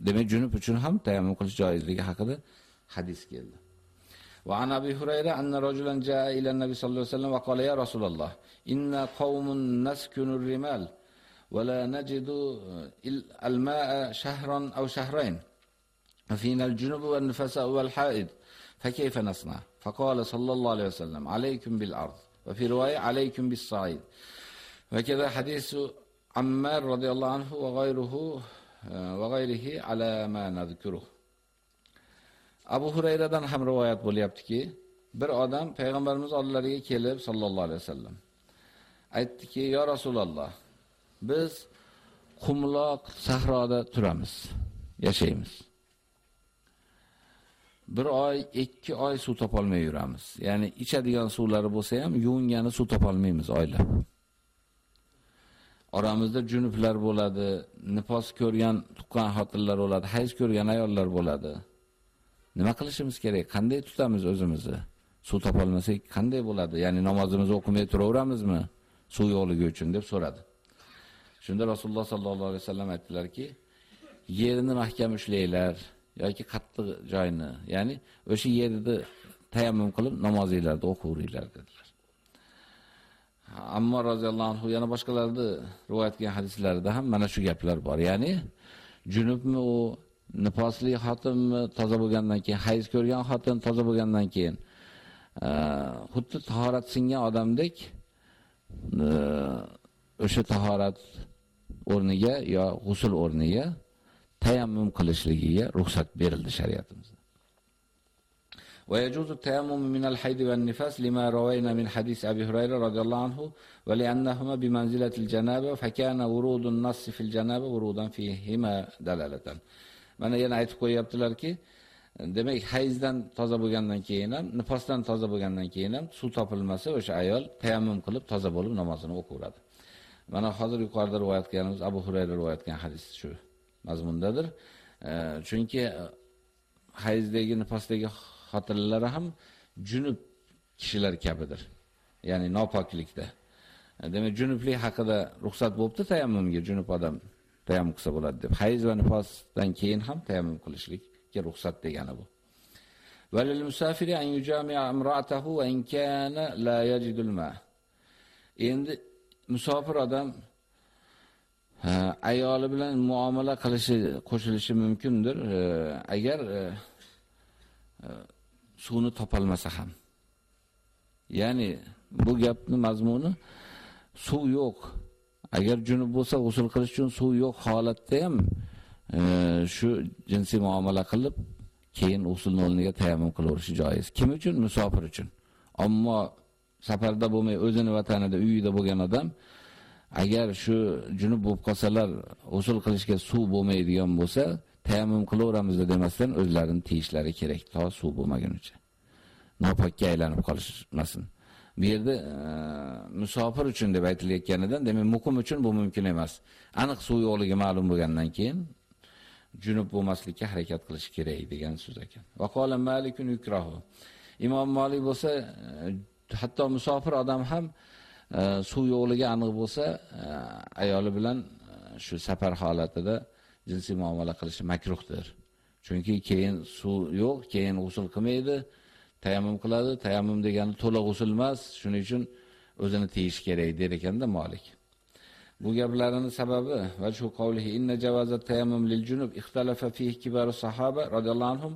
demak junub uchun ham tayammum qilish joizligi haqida hadis keldi. وعن أبي هريرة أن رجلا جاء إلى النبي صلى الله عليه وسلم وقال يا رسول الله إنا قوم نسكن الرمال ولا نجد الماء شهرا أو شهرين فينا الجنب والنفساء والحائض فكيف نصنع؟ فقال صلى الله عليه وسلم عليكم بالأرض. وفي رواية عليكم بالصعيد. وكذا حديث عمار رضي الله عنه وغيره آه، وغيره على ما نذكره. Abu Hurayradan ham rivoyat bo'lyaptiki, bir odam payg'ambarimiz oldilariga kelib sallallohu alayhi vasallam aytdiki, "Ya Rasululloh, biz qumloq sahroda turamiz, yashaymiz. Bir oy, ikki oy suv topolmay yuramiz. Ya'ni ichadigan suvlari bo'lsa ham yuvingani suv topolmaymiz oylab. oramizda junublar bo'ladi, nifos ko'rgan tuqqan xotinlar bo'ladi, hayz ko'rgan ayollar bo'ladi. Nima qilishimiz kerak? Qanday tutamiz o'zimizni? Suv topolmasak qanday bo'ladi? Ya'ni namozimizni o'qimay turaveramizmi? Suv yo'qligi uchun deb so'radi. Shunda Rasululloh sallallohu alayhi vasallam aytdilarki, yerni mahkam ushlanglar yoki qattiq joyni, ya'ni o'sha yerni tayammum qilib namozinglarni o'qiveringlar dedilar. Ammo roziyallohu anhu yana boshqalarni rivoyat qilgan hadislarda ham mana shu gaplar bor. Ya'ni junubmi u nifosli xotinmi toza bo'lgandan keyin, hayz ko'rgan xotin toza bo'lgandan keyin xuddi tahorat singan odamdek o'sha tahorat o'rniga yo g'usl o'rniga tayammum qilishligiga ruxsat berildi shariatimizda. ويجوز التيمم من الحيض والنفاس لما روينا من حديث أبي هريرة رضي الله عنه ولأنهما بمنزلة الجنابة فكان ورود النص في الجنابة ورودا فيهما دلالة mana yana aytib qo'yaptilarki demak hayzdan toza bo'lgandan keyin ham nifosdan toza bo'lgandan keyin ham suv topilmasa o'sha ayol tayammum qilib toza bo'lib namozini o'qiveradi mana hozir yuqorida rivoyat qilganimiz Abu Hurayra rivoyat qilgan hadis shu mazmundadir e, chunki e, hayzdagi nifosdagi xotinlari ham junub kishilar kabidir. Ya'ni nopoklikda. E, demak, junublik haqida ruxsat bo'libdi tayammumga junub odam tayammum qilsa bo'ladi deb. Hayz va nifosdan keyin ham tayammum qilishlikka ruxsat degani bu. Valil musafiri an yujami'a imra'atahu wa in kana la yajidul ma. Endi musofir odam ayoli bilan muomala qilishi qo'shilishi mumkindir. Agar suvni topolmasa ham. Ya'ni bu gapni mazmuni suv yo'q. Agar junub bo'lsa, g'usl qilish uchun suv yo'q holatda ham e, shu jinsiy muomala qilib, keyin g'uslni o'rniga tayammum qilaverishi joiz. Kim uchun? Musofir uchun. Ammo safarda bo'lmay o'zini vatanida, uyida bo'lgan odam agar shu junub bo'lib qolsalar, g'usl qilishga suv bo'lmaydigan bo'lsa, tayammum qilaveramiz demasdan o'zlarini tiyishlari kerak to suv bo'lmagunicha. Nopokka aylanib qolishmasin. Bu yerda e, musofir uchun deb aytilayotganidan, demak muqim uchun bu mumkin emas. Aniq suv yo'qligi ma'lum bo'lgandan keyin junub bo'lmaslikka harakat qilish kerak degan so'z ekan. Va Malikun yukrahu. Imom Malik bo'lsa, e, hatto musofir odam ham e, suv yo'qligi aniq bo'lsa, e, ayoli bilan e, shu safar holatida jinsiy muomala qilishi makruhdir. Chunki keyin suv yo'q, keyin usul qilmaydi, tayammum qiladi. Tayammum degani to'la g'usl emas, shuning uchun o'zini tiyish kerak der ekanda Malik. Bu gaplarining sababi va shu qavlihi inna javazat tayammum lil junub ikhtalafa fihi kibar sahaba radhiyallohu anhum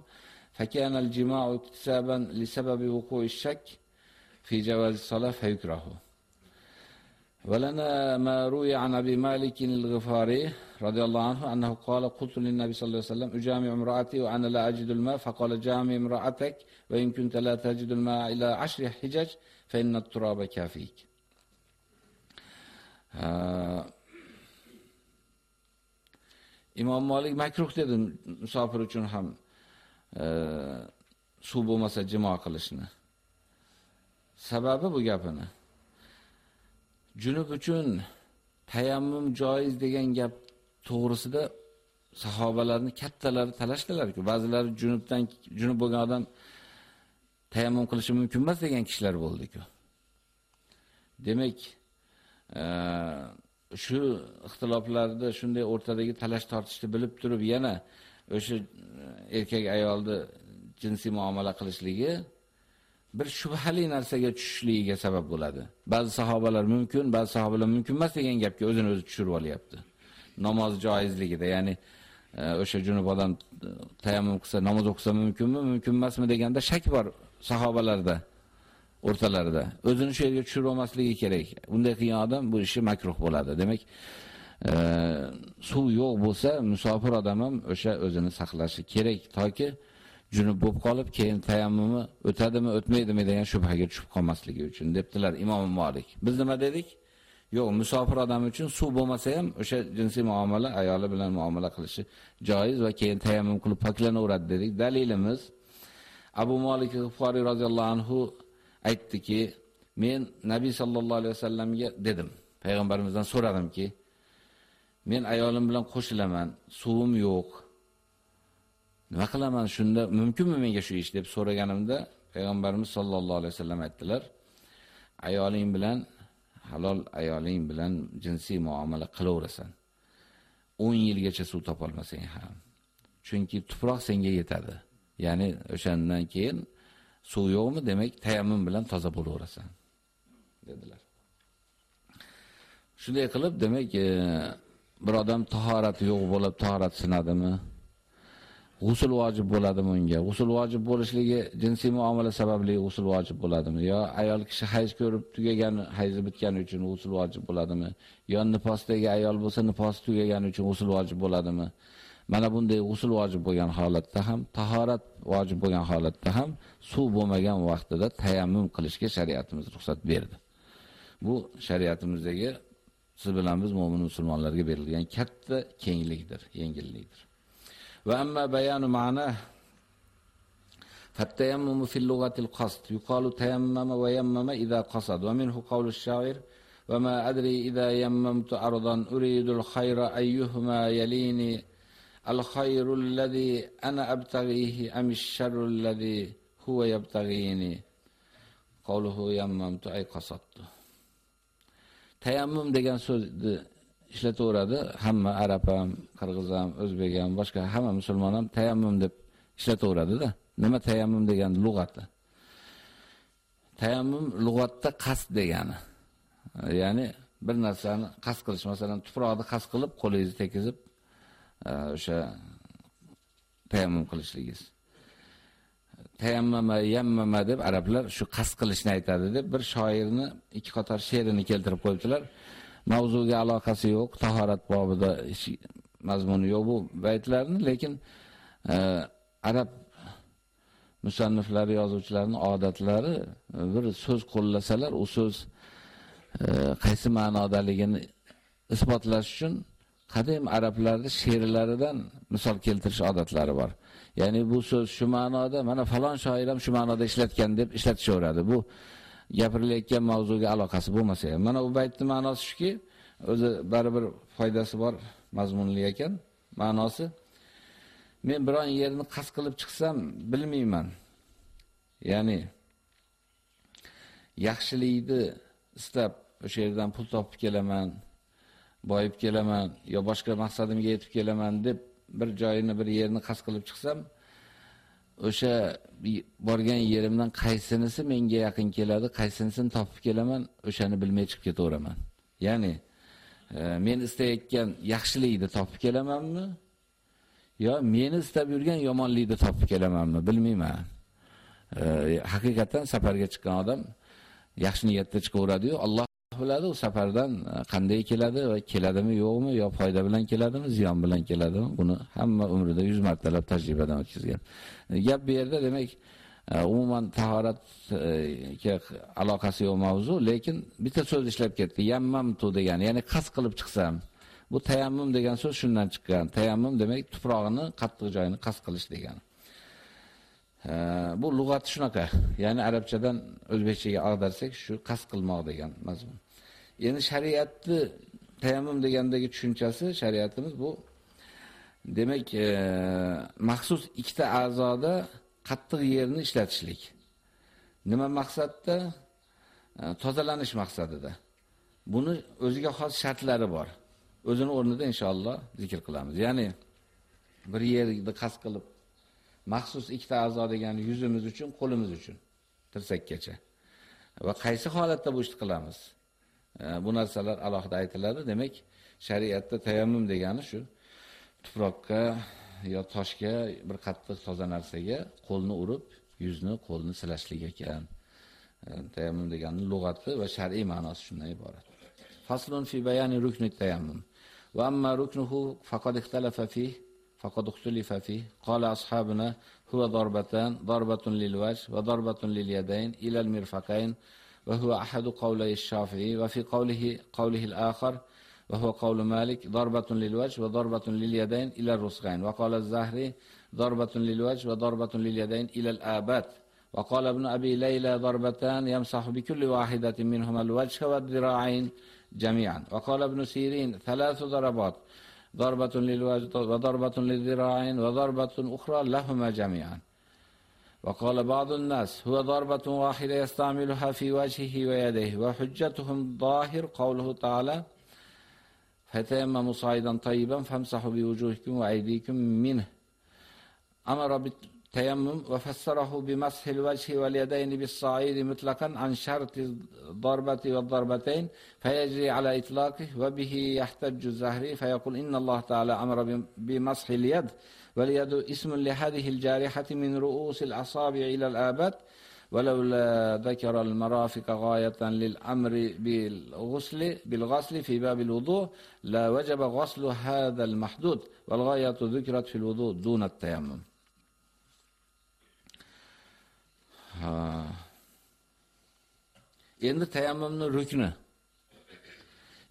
فكان الجماع اكتسابا لسبب وقوع الشك في جواز الصلاة فيكرهه ولنا ما روي عن أبي مالك الغفاري رضي الله عنه أنه قال قلت للنبي صلى الله عليه وسلم أجامع امرأتي وأنا لا أجد الماء فقال جامع امرأتك وإن كنت لا تجد الماء إلى عشر حجج فإن التراب كافيك imom Malik makruh dedi musofir uchun ham suv bo'lmasa jimo qilishni. Sababi bu gapini. Junub uchun tayammum joiz degan gap to'g'risida sahobalarni kattalari talashdilar-ku. Ba'zilari junubdan junub bo'lgan odam tayammum qilishi mumkin emas degan kishilar bo'ldi-ku. Demak, e, shu ixtiloflarda shunday o'rtadagi talash tortishni bilib turib yana o'sha e, erkak ayolni jinsiy muomala qilishligi bir shubhali narsaga tushishligiga sabab bo'ladi. Ba'zi sahobalar mumkin, ba'zi sahobalar mumkin emas degan gapga o'zini o'zi tushirib olyapti. Namoz joizligida, ya'ni e, o'sha junub odam e, tayammum qilsa, namoz o'qisa mumkinmi, mumkin emasmi deganda shak bor sahobalarda, o'rtalarida. O'zini shu yerga tushirib olmasligi kerak. Bunday qilgan odam bu ishi makruh bo'ladi. Demak, e, suv yo'q bo'lsa, musofir odam ham o'sha o'zini saqlashi kerak toki junub bo'lib qolib, keyin tayammumi o'tadimi, o'tmaydimi degan shubhaga tushib qolmasligi uchun debdilar Imom Malik. Biz nima dedik? Yo'q, musofir odam uchun suv bo'lmasa ham o'sha jinsiy muomala ayoli bilan muomala qilishi joiz va keyin tayammum qilib poklanaveradi dedik. Dalilimiz Abu Malik G'iforiy roziyallohu anhu aytdiki, men Nabiy sallallohu alayhi vasallamga dedim, payg'ambarimizdan so'radimki, Men ayolim bilan qo'shilaman, suvim yo'q. Nima qilaman shunda? Mumkinmi menga shu ish deb so'raganimda payg'ambarimiz sollallohu alayhi vasallam aytdilar: Ayoling bilan halol ayoling bilan jinsiy muomala qilaverasan. 10 yilgacha suv topolmasang ham. Chunki tuproq senga yetadi. Ya'ni o'shandan keyin suv yo'qmi, demak tayammum bilan toza bo'laverasan dedilar. Shunday qilib, demak, e, bir odam tahorati yo'q bo'lib, tahorat sinadimi? G'usul vojib bo'ladimi unga? G'usul vojib bo'lishligi jinsiy muomala sababli g'usul vojib bo'ladimi? Yo ayol kishi hayz ko'rib tugagan, hayzi bitgani uchun g'usul vojib bo'ladimi? Yo nifosdagi ayol bo'lsa, nifos tugagani uchun g'usul vojib bo'ladimi? Mana bunday g'usul vojib bo'lgan holatda ham, tahorat vojib bo'lgan holatda ham suv bo'lmagan vaqtida tayammum qilishga shariatimiz ruxsat berdi. Bu shariatimizdagi siz bilan biz mo'min musulmonlarga berilgan katta kenglikdir, yengillikdir. وأما بيان معناه فالتيمم في اللغة القصد. يقال تيمم ويمم إذا قصد. ومنه قول الشاعر وما أدري إذا يممت أرضا أريد الخير أيهما يليني. الخير الذي أنا أبتغيه أم الشر الذي هو يبتغيني؟ قوله يممت أي قصدت. تيمم degan so'zni ishlataveradi. Hamma arab ham, qirg'iz ham, o'zbek ham, boshqa hamma musulmon ham tayammum deb ishlataveradi-da. Nima tayammum degan lug'ati? Tayammum lug'atda qasd degani. Ya'ni bir narsani qasd qilish, masalan, tuproqni qasd qilib, qo'lingizni tekizib, e, o'sha tayammum qilishligingiz. Tayammama, yammama deb arablar shu qasd qilishni aytadi deb bir shoirni ikki qator she'rini keltirib qo'yibdilar. Mavzuga aloqasi yo'q, tahorat bobida mazmuni yo'q bu baytlarni, lekin e, arab musanniflari, yozuvchilarning odatlari e, bir so'z qo'llasalar, u so'z e, qaysi ma'nodaligini isbotlash uchun qadim arablarning she'rlaridan misol keltirish odatlari bor. Ya'ni bu so'z shu ma'noda, mana falon shoir ham shu ma'noda ishlatgan deb ishlatishaveradi. Bu gapirilayotgan mavzuga aloqasi bo'lmasa ham. Mana bu baytning ma'nosi shuki, o'zi baribir foydasi bor, mazmunli ekan. Ma'nosi men biron yerni qas qilib chiqsam, bilmayman. Ya'ni yaxshilikni istab o'sha yerdan pul topib kelaman, boyib kelaman, yo boshqa maqsadimga yetib kelaman deb bir joyini, bir yerni qas qilib chiqsam, o'sha borgan yerimdan qaysinisi menga yaqin keladi, qaysinisini topib kelaman, o'shani bilmay chiqib ketaveraman. Ya'ni e, men istayotgan yaxshilikni topib kelamanmi? yo meni istab yurgan yomonlikni topib kelamanmi? Bilmayman. E, haqiqatan safarga chiqqan odam yaxshi niyatda chiqaveradi-yu, Alloh biladi u safardan e, qanday keladi va keladimi yo'qmi, yo foyda bilan keladimi, ziyon bilan keladimi? Buni hamma umrida 100 martalab tajribadan o'tkazgan. E, gap bu yerda demak e, umuman tahoratga aloqasi yo'q mavzu, lekin bitta so'z ishlab ketdi. Yammamtu degani, ya'ni qas qilib chiqsam. Bu tayammum degan so'z shundan chiqqan. Tayammum demak tuprog'ini qattiq joyini qas qilish degani. bu lug'at shunaqa. Ya'ni arabchadan o'zbekchaga ag'darsak shu qas qilmoq degan mazmun. Ya'ni shariatni tayammum degandagi tushunchasi shariatimiz bu demak, e, maxsus ikkita a'zoda qattiq yerni ishlatishlik. Nima maqsadda? E, tozalanish maqsadida. Buni o'ziga xos shartlari bor. O'zini o'rnida inshaalloh zikr qilamiz. Ya'ni bir yerni qas qilib maxsus ikkita a'zo degani yuzimiz uchun, qo'limiz uchun tirsakkacha. Va qaysi holatda bu ishni qilamiz? Bu narsalar alohida aytiladi. Demak, shariatda tayammum degani shu tuproqqa yo toshga bir qattiq toza narsaga qo'lni urib, yuzni, qo'lni silashlik ekan. Tayammum deganing lug'ati va shar'iy ma'nosi shundan iborat. Faslun fi bayani rukni tayammum. Va amma ruknuhu faqad ikhtalafa fihi فقد اختلف فيه قال أصحابنا هو ضربتان ضربة للوجه وضربة لليدين إلى المرفقين وهو أحد قولي الشافعي وفي قوله قوله الآخر وهو قول مالك ضربة للوجه وضربة لليدين إلى الرسغين وقال الزهري ضربة للوجه وضربة لليدين إلى الآبات وقال ابن أبي ليلى ضربتان يمسح بكل واحدة منهما الوجه والذراعين جميعا وقال ابن سيرين ثلاث ضربات ضربة للوجه وضربة للذراعين وضربة أخرى لهما جميعا وقال بعض الناس هو ضربة واحدة يستعملها في وجهه ويديه وحجتهم ظاهر قوله تعالى فتيمموا صعيدا طيبا فامسحوا بوجوهكم وأيديكم منه. أمر بالتيمم وفسره بمسح الوجه واليدين بالصعيد مطلقا عن شرط الضربة والضربتين فيجري على إطلاقه وبه يحتج الزهري فيقول إن الله تعالى أمر بمسح اليد واليد اسم لهذه الجارحة من رؤوس الأصابع إلى الآبات ولولا ذكر المرافق غاية للأمر بالغسل بالغسل في باب الوضوء لا وجب غسل هذا المحدود والغاية ذكرت في الوضوء دون التيمم. endi tayammumni rukni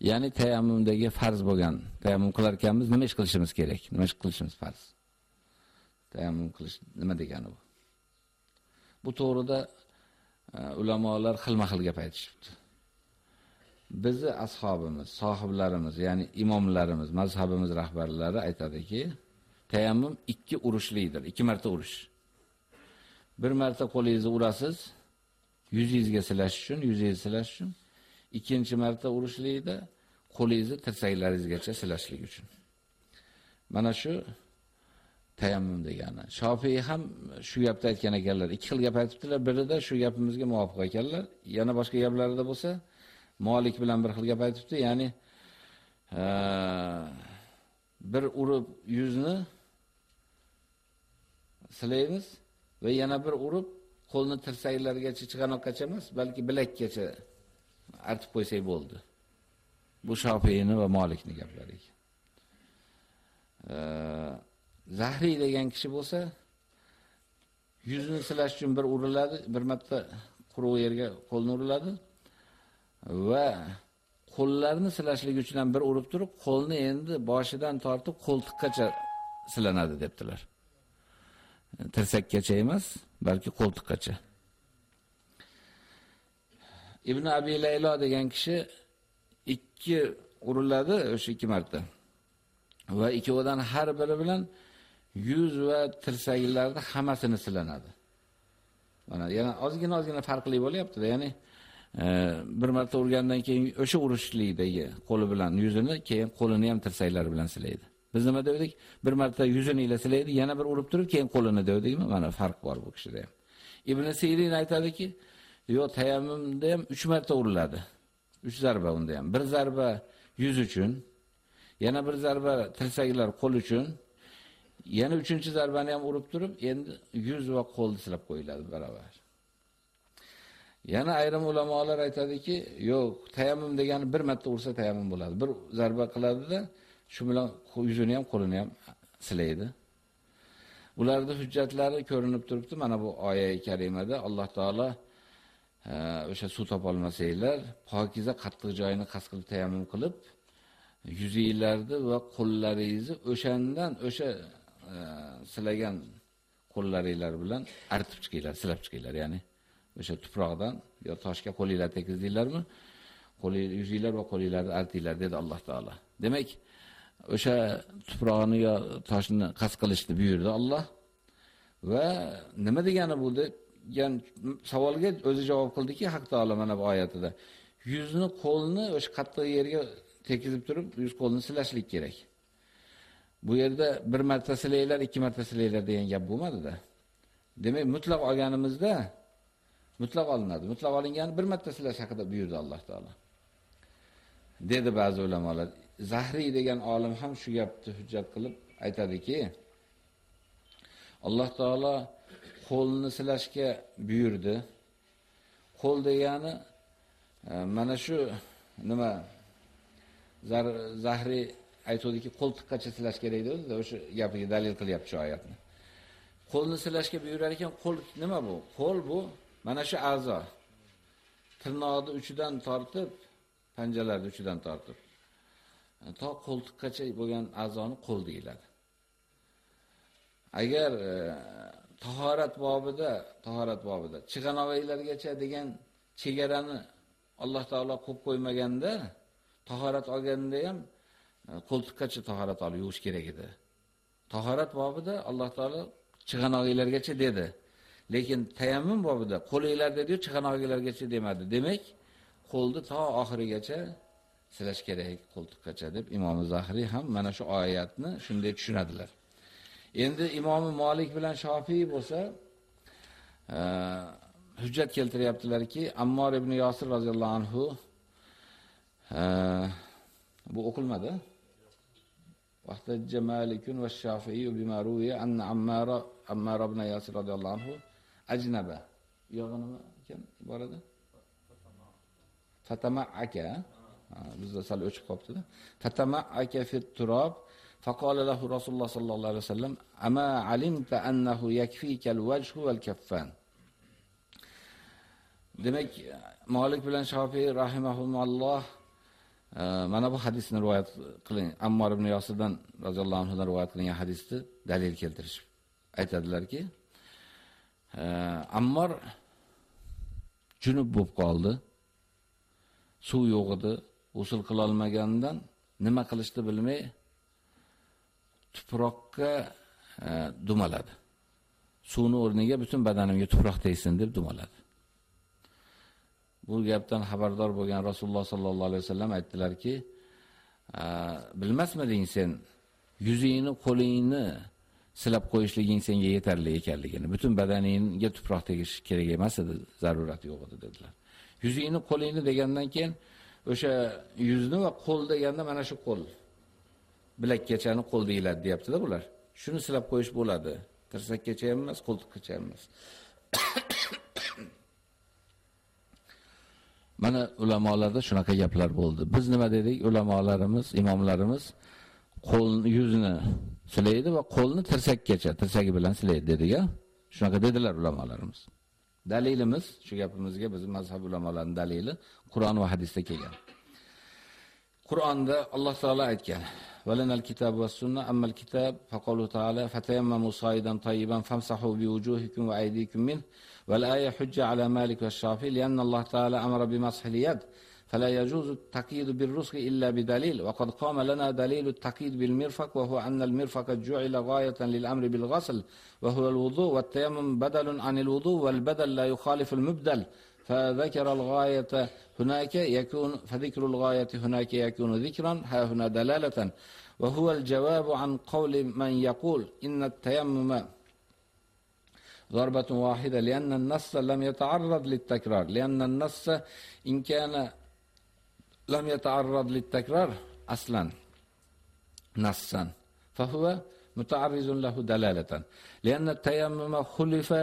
ya'ni tayammumdagi farz bo'lgan tayammum qilar ekanmiz nima ish qilishimiz kerak nima ish qilishimiz farz tayammum qilish nima degani bu bu to'g'rida e, ulamolar xilma-xil gap aytishibdi. Bizi ashobimiz, sohiblarimiz, ya'ni imomlarimiz, mazhabimiz rahbarlari aytadiki, tayammum ikki urushlidir, ikki marta urish. Bir marta qo'lingizni urasiz, yuzingizga silash uchun, yuzingizni silash uchun. Ikkinchi marta urishlikda qo'lingizni tirsaklaringizgacha silashlik uchun. Mana shu tayammum degani. Shofiy ham shu gapni aytgan ekanlar. Ikki xil gap aytibdilar. Birida shu gapimizga muvofiq ekanlar. Yana boshqa gaplarida bo'lsa, Malik bilan bir xil gap aytibdi, ya'ni bir urib yuzni silaymiz va yana bir urib qo'lni tirsaklargacha chiqanoqqacha emas, balki bilakgacha artib qo'ysak bo'ldi. Bu Shofiyni va molikni gaplari ekan. Zahri degan kishi bo'lsa, yuzini silash uchun bir uriladi, bir marta quruq yerga qo'lni uriladi va qo'llarni silashlik uchun bir urib turib, qo'lni endi boshidan tortib qo'ltiqqacha silanadi debdilar. Tirsakkacha emas, balki qo'ltiqqacha. Ibn Abi Laylo degan kishi ikki uriladi, o'sha ikki marta. Va ikkovidan har biri bilan yuz va tirsaklarni hammasini silanadi. Mana yana ozgina ozgina farqli bo'lyapti-da, ya'ni e, bir marta urgandan keyin o'sha urishlikdagi qo'li bilan yuzini, keyin qo'lini ham tirsaklari bilan silaydi. Biz nima dedik? Bir marta yuzini ila silaydi, yana bir urib turib, keyin qo'lini dedikmi? Mana farq bor bu kishida ham. Ibn Sirin aytadiki, yo tayammumda ham 3 marta uriladi. 3 zarba unda ham. Bir zarba yuz uchun, yana bir zarba tirsaklar qo'l uchun, Yana uchinchi zarbani ham urib turib, endi yuz va qo'lni silab qo'yiladi baravar. Yana ayrim ulamolar aytadiki, yo'q, tayammum degani bir marta ursa tayammum bo'ladi. Bir zarba qiladida, shu bilan yuzini ham, qo'lini ham silaydi. Ularda hujjatlari ko'rinib turibdi. Mana bu oyat karimada Alloh taolo e, o'sha suv topolmasanglar, pokiza qattiq joyini qas qilib tayammum qilib, yuzinglarni va qo'llaringizni o'shandan o'sha E, silagan qo'llaringlar bilan artib chiqinglar, silab chiqinglar, ya'ni o'sha tuproqdan yo toshga qo'linglar tekizdinglarmi? Qo'lingiz, yuzinglar va qo'linglarni artinglar dedi Alloh taolo. Demak, o'sha tuproqni yo toshni qas qilishni buyurdi Alloh. Va nima degani bu Ya'ni savolga o'zi javob qildiki, Haq taolo mana bu oyatida. Yuzni, qo'lni o'sha qattiq yerga tekizib turib, yuz qo'lni silashlik kerak. Bu yerda bir marta silaylar, ikki marta silaylar degan gap bo'lmadi-da. Demak, mutlaq olganimizda mutlaq olinadi. Mutlaq olingani bir marta silash haqida buyurdi Alloh taolo. Dedi ba'zi ulamolar. Zahri degan olim ham shu gapni hujjat qilib aytadiki, Alloh taolo qo'lni silashga buyurdi. Qo'l degani e, mana shu nima zahri aytuvdiki, qo'ltiqqacha silash kerak dedi, o'sha gapiga dalil qilyapti shu oyatni. Qo'lni silashga buyurar ekan, qo'l nima bu? Qo'l bu mana shu a'zo. Tirnoqni uchidan tortib, panjalarni uchidan tortib, to qo'ltiqqacha bo'lgan a'zoni qo'l deyiladi. Agar e, tahorat bobida, tahorat bobida chig'anovalargacha degan chegarani Alloh taolo qo'yib qo'ymaganda, tahorat olganda ham qo'ltiqqacha tahorat olib yuvish kerak edi. Tahorat bobida Alloh taolo chig'anoqlargacha dedi. Lekin tayammum bobida qo'linglar dedi-yu, chig'anoqlargacha demadi. Demak, qo'lni to oxirigacha silash kerak qo'ltiqqacha deb Imom Zahiriy ham mana shu oyatni shunday tushunadilar. Endi Imom Malik bilan Shofiy bo'lsa, e, hujjat keltiryaptilarki, Ammor ibn Yosir roziyallohu anhu e, bu o'qilmadi. Vaqtajja Malikun va Shofiy bima ruwiya anna Ammar Ammar ibn Yosir roziyallohu anhu ajnaba. Yog'i nima ekan iborada? Fatama'aka bizda sal o'chib qolibdi-da. Fatama'aka fi turab فقال له رسول الله صلى الله عليه وسلم أما علمت أنه يكفيك الوجه والكفان Demak, Malik bilan Shofiy rahimahumulloh mana bu hadisni rivoyat qiling. Ammor ibn Yosirdan roziyallohu anhu rivoyat qilingan hadisni dalil keltirish. Aytadilarki, e, Ammor junub bo'lib qoldi. Suv yo'q edi, usul qila olmagandan nima qilishni bilmay tuproqqa e, dumaladi. Suvni o'rniga butun badanimga tuproq tegsin deb dumaladi. Bu gapdan xabardor bo'lgan Rasululloh sallallohu alayhi vasallam aytdilarki, bilmasmiding sen yuzingni, qo'lingni silab qo'yishliging senga yetarli ekanligini, butun badaningga tuproq tegish kerak emas edi, zarurat yo'q edi dedilar. Yuzingni, qo'lingni degandan keyin o'sha yuzni va qo'l deganda mana shu qo'l bilakkachani qo'l deyiladi deyapti-da bular. Shuni silab qo'yish bo'ladi. Tirsakkacha emas, qo'ltiqqacha emas. mana ulamolarda shunaqa gaplar bo'ldi. Biz nima dedik? Ulamolarimiz imomlarimiz qo'lni yuzini silaydi va qo'lni tirsakgacha, tirsagi bilan silaydi dedik-a shunaqa dedilar ulamolarimiz. Dalilimiz shu gapimizga bizning mazhab ulamolarining dalili Qur'on va hadisda kelgan. Qur'onda Alloh taolo aytgan: "Valanal kitob va sunna ammal kitob faqalu ta'ala fatayammamu soyidan tayyiban famsahu bi wujuhikum va aydikum min والآية حجة على مالك والشافعي لأن الله تعالى أمر بمسح اليد. فلا يجوز التقييد بالرسغ إلا بدليل. وقد قام لنا دليل التقييد بالمرفق وهو أن المرفق جعل غاية للأمر بالغسل وهو الوضوء والتيمم بدل عن الوضوء والبدل لا يخالف المبدل. فذكر الغاية هناك يكون فذكر الغاية هناك يكون ذكرا ها هنا دلالة. وهو الجواب عن قول من يقول إن التيمم ضربة واحدة لأن النص لم يتعرض للتكرار. لأن النص إن كان لم يتعرض للتكرار أصلا نصا فهو متعرض له دلالة. لأن التيمم خلف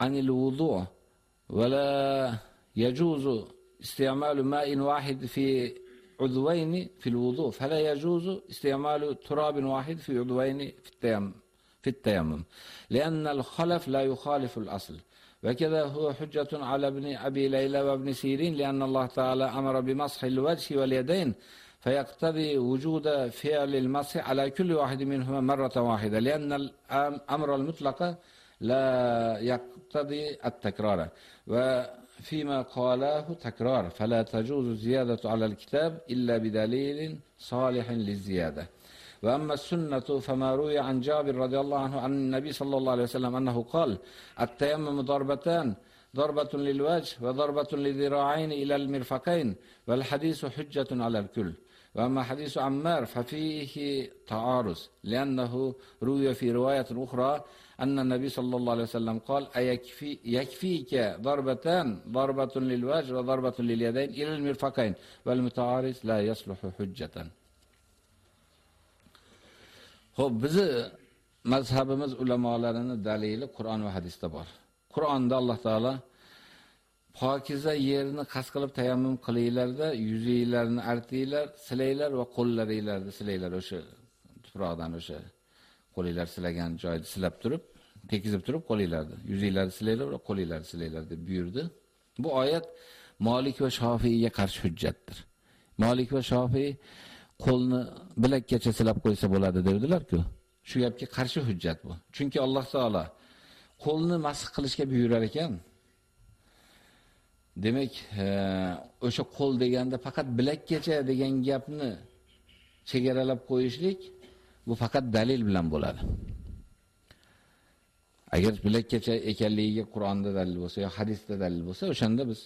عن الوضوء ولا يجوز استعمال ماء واحد في عضوين في الوضوء. فلا يجوز استعمال تراب واحد في عضوين في التيمم. في التيمم لأن الخلف لا يخالف الأصل. وكذا هو حجة على ابن أبي ليلى وابن سيرين لأن الله تعالى أمر بمسح الوجه واليدين فيقتضي وجود فعل المسح على كل واحد منهما مرة واحدة لأن الأمر المطلق لا يقتضي التكرار. وفيما قاله تكرار فلا تجوز الزيادة على الكتاب إلا بدليل صالح للزيادة. وأما السنة فما روي عن جابر رضي الله عنه عن النبي صلى الله عليه وسلم أنه قال التيمم ضربتان ضربة للوجه وضربة للذراعين إلى المرفقين والحديث حجة على الكل. وأما حديث عمار ففيه تعارض لأنه روي في رواية أخرى أن النبي صلى الله عليه وسلم قال أيكفي يكفيك ضربتان ضربة للوجه وضربة لليدين إلى المرفقين والمتعارض لا يصلح حجة. Xo'p, bizi mazhabimiz ulamolarining dalili Qur'on va hadisda bor. Qur'onda Alloh taolo pokiza yerni qas qilib tayammum qilinglarda, yuzinglarni artinglar, silaylar va qo'llaringlarni silaylar o'sha tuproqdan o'sha qo'linglar silagan joyni silab turib, tekizib turib qo'linglarni, yuzinglarni silaylar va qo'linglarni silaylar deb buyurdi. Bu oyat Malik va Shofiyga qarshi hujjatdir. Malik va Shofiy qo'lni bilakkacha silab qo'ysa bo'ladi devdilar-ku. Shu gapga qarshi hujjat bu. Chunki Alloh taolo qo'lni masx qilishga buyurar ekan. Demak, e, o'sha qo'l deganda faqat bilakgacha degan gapni chegaralab qo'yishlik bu faqat dalil bilan bo'ladi. Agar bilakgacha ekanligiga Qur'onda dalil bo'lsa yo hadisda dalil bo'lsa, o'shanda biz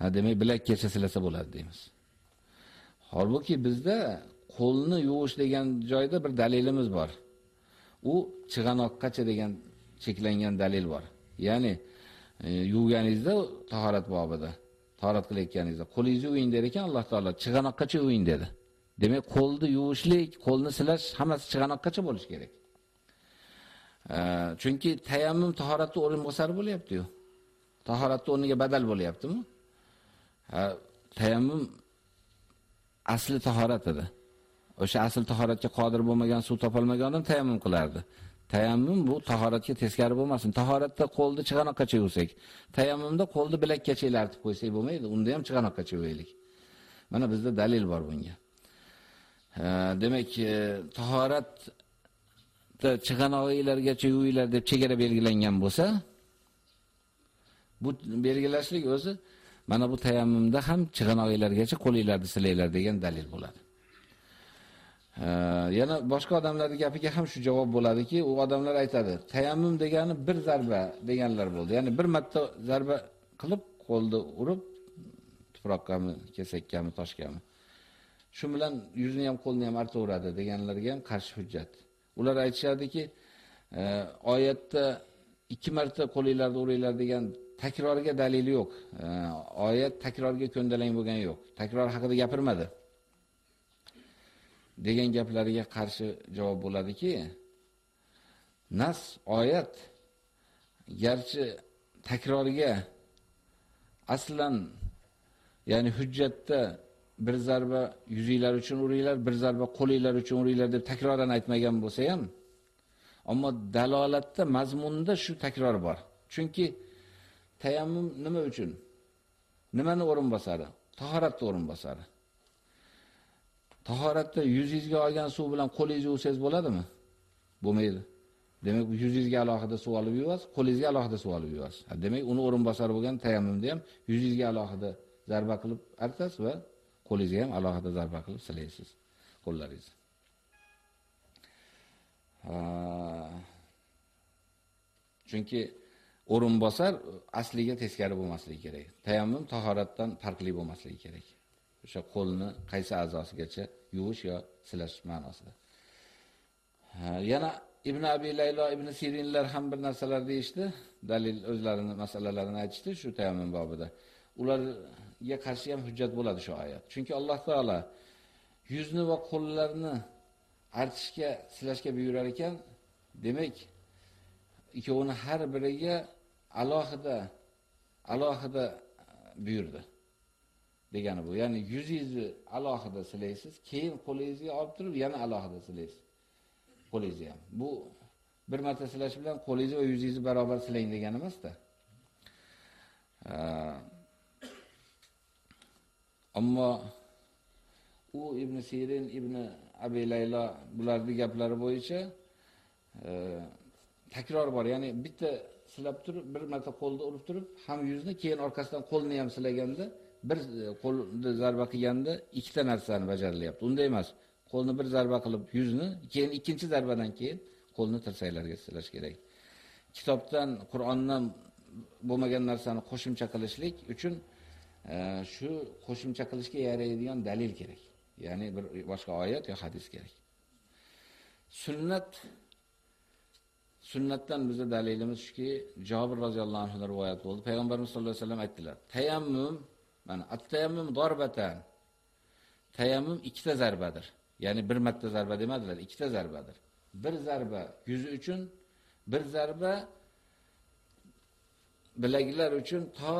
ha demak bilakgacha silasa bo'ladi deymiz. Holbuki bizda qo'lni yuvish degan joyda bir dalilimiz bor. U chig'anoqqacha degan cheklangan dalil bor. Ya'ni e, yuvganingizda tahorat bobida, tahorat qilayotganingizda qo'lingizni yuving der ekan Alloh taolo, chig'anoqqacha yuving dedi. Demak, qo'lni yuvishlik, qo'lni silash hammasi chig'anoqqacha bo'lishi kerak. E, chunki tayammum tahoratni o'rin bosar bo'lyapti-yu. Tahoratni o'rniga badal bo'lyaptimi? Ha, tayammum asli tahorat edi. O'sha asl tahoratga qodir bo'lmagan suv topolmagan odam tayammum qilardi. Tayammum bu tahoratga teskari bo'lmasin. Tahoratda qo'lni chig'anoqqacha yuvsak, tayammumda qo'lni bilakkacha artib qo'ysak bo'lmaydi. Unda ham chig'anoqqacha yuvaylik. Mana bizda dalil bor bunga. Demak, e, tahoratda tahorat chig'anog'inglargacha yuvinglar deb chegara belgilangan bo'lsa, bu belgilashlik o'zi mana bu tayammumda ham chig'anog'inglargacha qo'linglarni silanglar degan dalil bo'ladi. yana boshqa odamlarning gapiga ham shu javob bo'ladiki, u odamlar aytadi, tayammum degani bir zarba deganlar bo'ldi. Ya'ni bir marta zarba qilib qo'lni urib tuproqqami, kesakkami, toshgami. Shu bilan yuzni ham qo'lni ham artaveradi deganlarga ham qarshi hujjat. Ular aytishadiki, e, oyatda ikki marta qo'linglarni uringlar degan takrorga dalili yo'q. Oyat takrorga ko'ndalang bo'lgani yo'q. Takror haqida gapirmadi. degan gaplariga qarshi javob bo'ladiki, nas oyat garchi takrorga aslan ya'ni hujjatda bir zarba yuzinglar uchun uringlar, bir zarba qo'linglar uchun uringlar deb takroran aytmagan bo'lsa ham, ammo dalolatda, mazmunda shu takror bor. Chunki tayammum nima uchun? Nimani o'rin bosadi? Tahoratni o'rin bosadi. Tahoratda yuzingizga olgan suv bilan qo'lingizni yuvsangiz bo'ladimi? Bo'lmaydi. Demak, yuzingizga alohida suv olib yuvasiz, qo'lingizga alohida suv olib yuvasiz. Demak, uni o'rin bosar bo'lgan tayammumda ham yuzingizga alohida zarba qilib artasiz va qo'lingizga ham alohida zarba qilib silaysiz qo'llaringizni. Chunki o'rin bosar asliga teskari bo'lmasligi kerak. Tayammum tahoratdan farqli bo'lmasligi kerak. O'sha qo'lni qaysi a'zosigacha yuvish yo silash ma'nosida. Yana Ibn Abi Laylo, Ibn Sirinlar ham bir narsalar deyishdi, dalil o'zlarini masalalarini aytishdi shu tayammum bobida. Ularga qarshi ham hujjat bo'ladi shu oyat. Chunki Alloh taolo yuzni va qo'llarni artishga, silashga buyurar ekan, demak, ikkovini har biriga alohida alohida e, buyurdi. degani bu. Ya'ni yuzingizni alohida silaysiz, keyin qo'lingizga olib turib yana alohida silaysiz. Qo'lingizni ham. Bu bir marta silash bilan qo'lingizni va yuzingizni barobar silang degani emas-da. E, ammo u Ibn Sirin, Ibn Abi Layla bularning gaplari bo'yicha e, takror bor. Ya'ni bitta silab turib, bir marta qo'lda urib turib, ham yuzni, keyin orqasidan qo'lni ham silaganda bir e, qo'lni zarba qilganda ikkita narsani bajarilyapti. Unday emas. Qo'lni bir zarba qilib yuzni, keyin ikkinchi zarbadan keyin qo'lni tirsaklarga silash kerak. Kitobdan, Qur'ondan bo'lmagan narsani qo'shimcha qilishlik uchun e, shu qo'shimcha qilishga yaraydigan dalil kerak. Ya'ni bir boshqa oyat yo hadis kerak. Sunnat Sunnatdan bizda dalilimiz shuki, Jabir roziyallohu anhu rivoyat bo'ldi. Payg'ambarimiz sollallohu alayhi vasallam aytdilar: "Tayammum Mana at-tayammum darbatan. Tayammum ikkita zarbadir. Ya'ni bir marta zarba demadilar, ikkita zarbadir. Bir zarba yuzi uchun, bir zarba bilaklar uchun to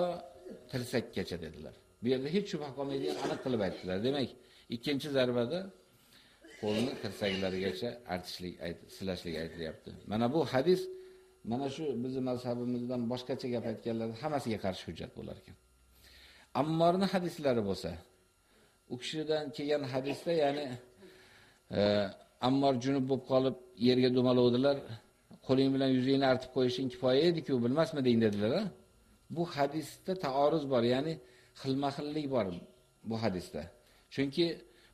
tirsakkacha dedilar. Bu yerda hech shubha qolmaydigan aniq qilib aytdilar. Demak, ikkinchi zarbada qo'lni kirsaklarigacha artishlik, silashlik aytilyapti. Mana bu hadis mana shu bizning mazhabimizdan boshqacha gap aytganlarni hammasiga qarshi hujjat bo'lar ekan. Ammorni hadislari bo'lsa, u kishidan kelgan hadisda, ya'ni e, Ammor junub bo'lib qolib yerga dumalovdilar. Qo'ling bilan yuzingni artib qo'yishing kifoya edi-ku, bilmasmiding dedilar. bu hadisda taoruz bor, ya'ni xilma-xillik bor bu hadisda. Chunki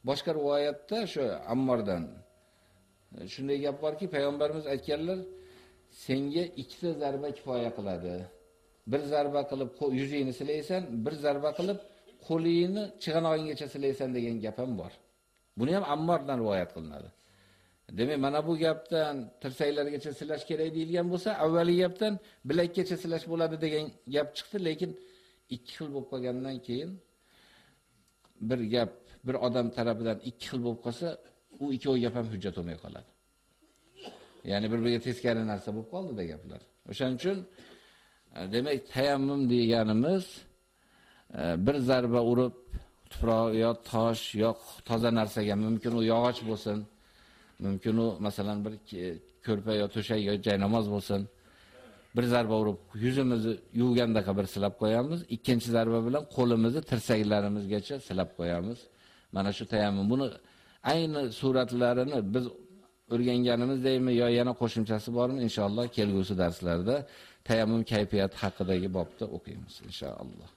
boshqa rivoyatda shu Ammordan e, shunday gap borki, payg'ambarimiz aytganlar, senga ikkita zarba kifoya qiladi. Bir zarba qilib yuzingni silaysan, bir zarba qilib qo'lingni chig'anog'inggacha silaysan degan gap ham bor. Buni ham Ammordan rivoyat qilinadi. Demak, mana bu gapdan tirsaklargacha silash kerak deyilgan bo'lsa, avvalgi gapdan bilakgacha silash bo'ladi degan gap chiqdi, lekin ikki xil bo'lib qolgandan keyin bir gap bir odam tarafidan ikki xil bo'lib qolsa, u ikkovi gap ham hujjat bo'lmay qoladi. Ya'ni bir-biriga teskari narsa bo'lib qoldi-da gaplar. O'shaning uchun e, demak, tayammum deganimiz e, bir zarba urib tuproq yo tosh yo toza narsaga, mumkin u yog'och bo'lsin, mumkin u masalan bir ko'rpa yo to'shak yo joy namoz bo'lsin. Bir zarba urib yuzimizni yuvganda bir silab qo'yamiz, ikkinchi zarba bilan qo'limizni tirsaklarimizgacha silab qo'yamiz. Mana shu tayammum. Buni ayni suratlarini biz o'rganganimizdaymi yo yana qo'shimchasi bormi? Inshaalloh kelgusi darslarda tayammum kayfiyati haqidagi bobda o'qiymiz inshaalloh.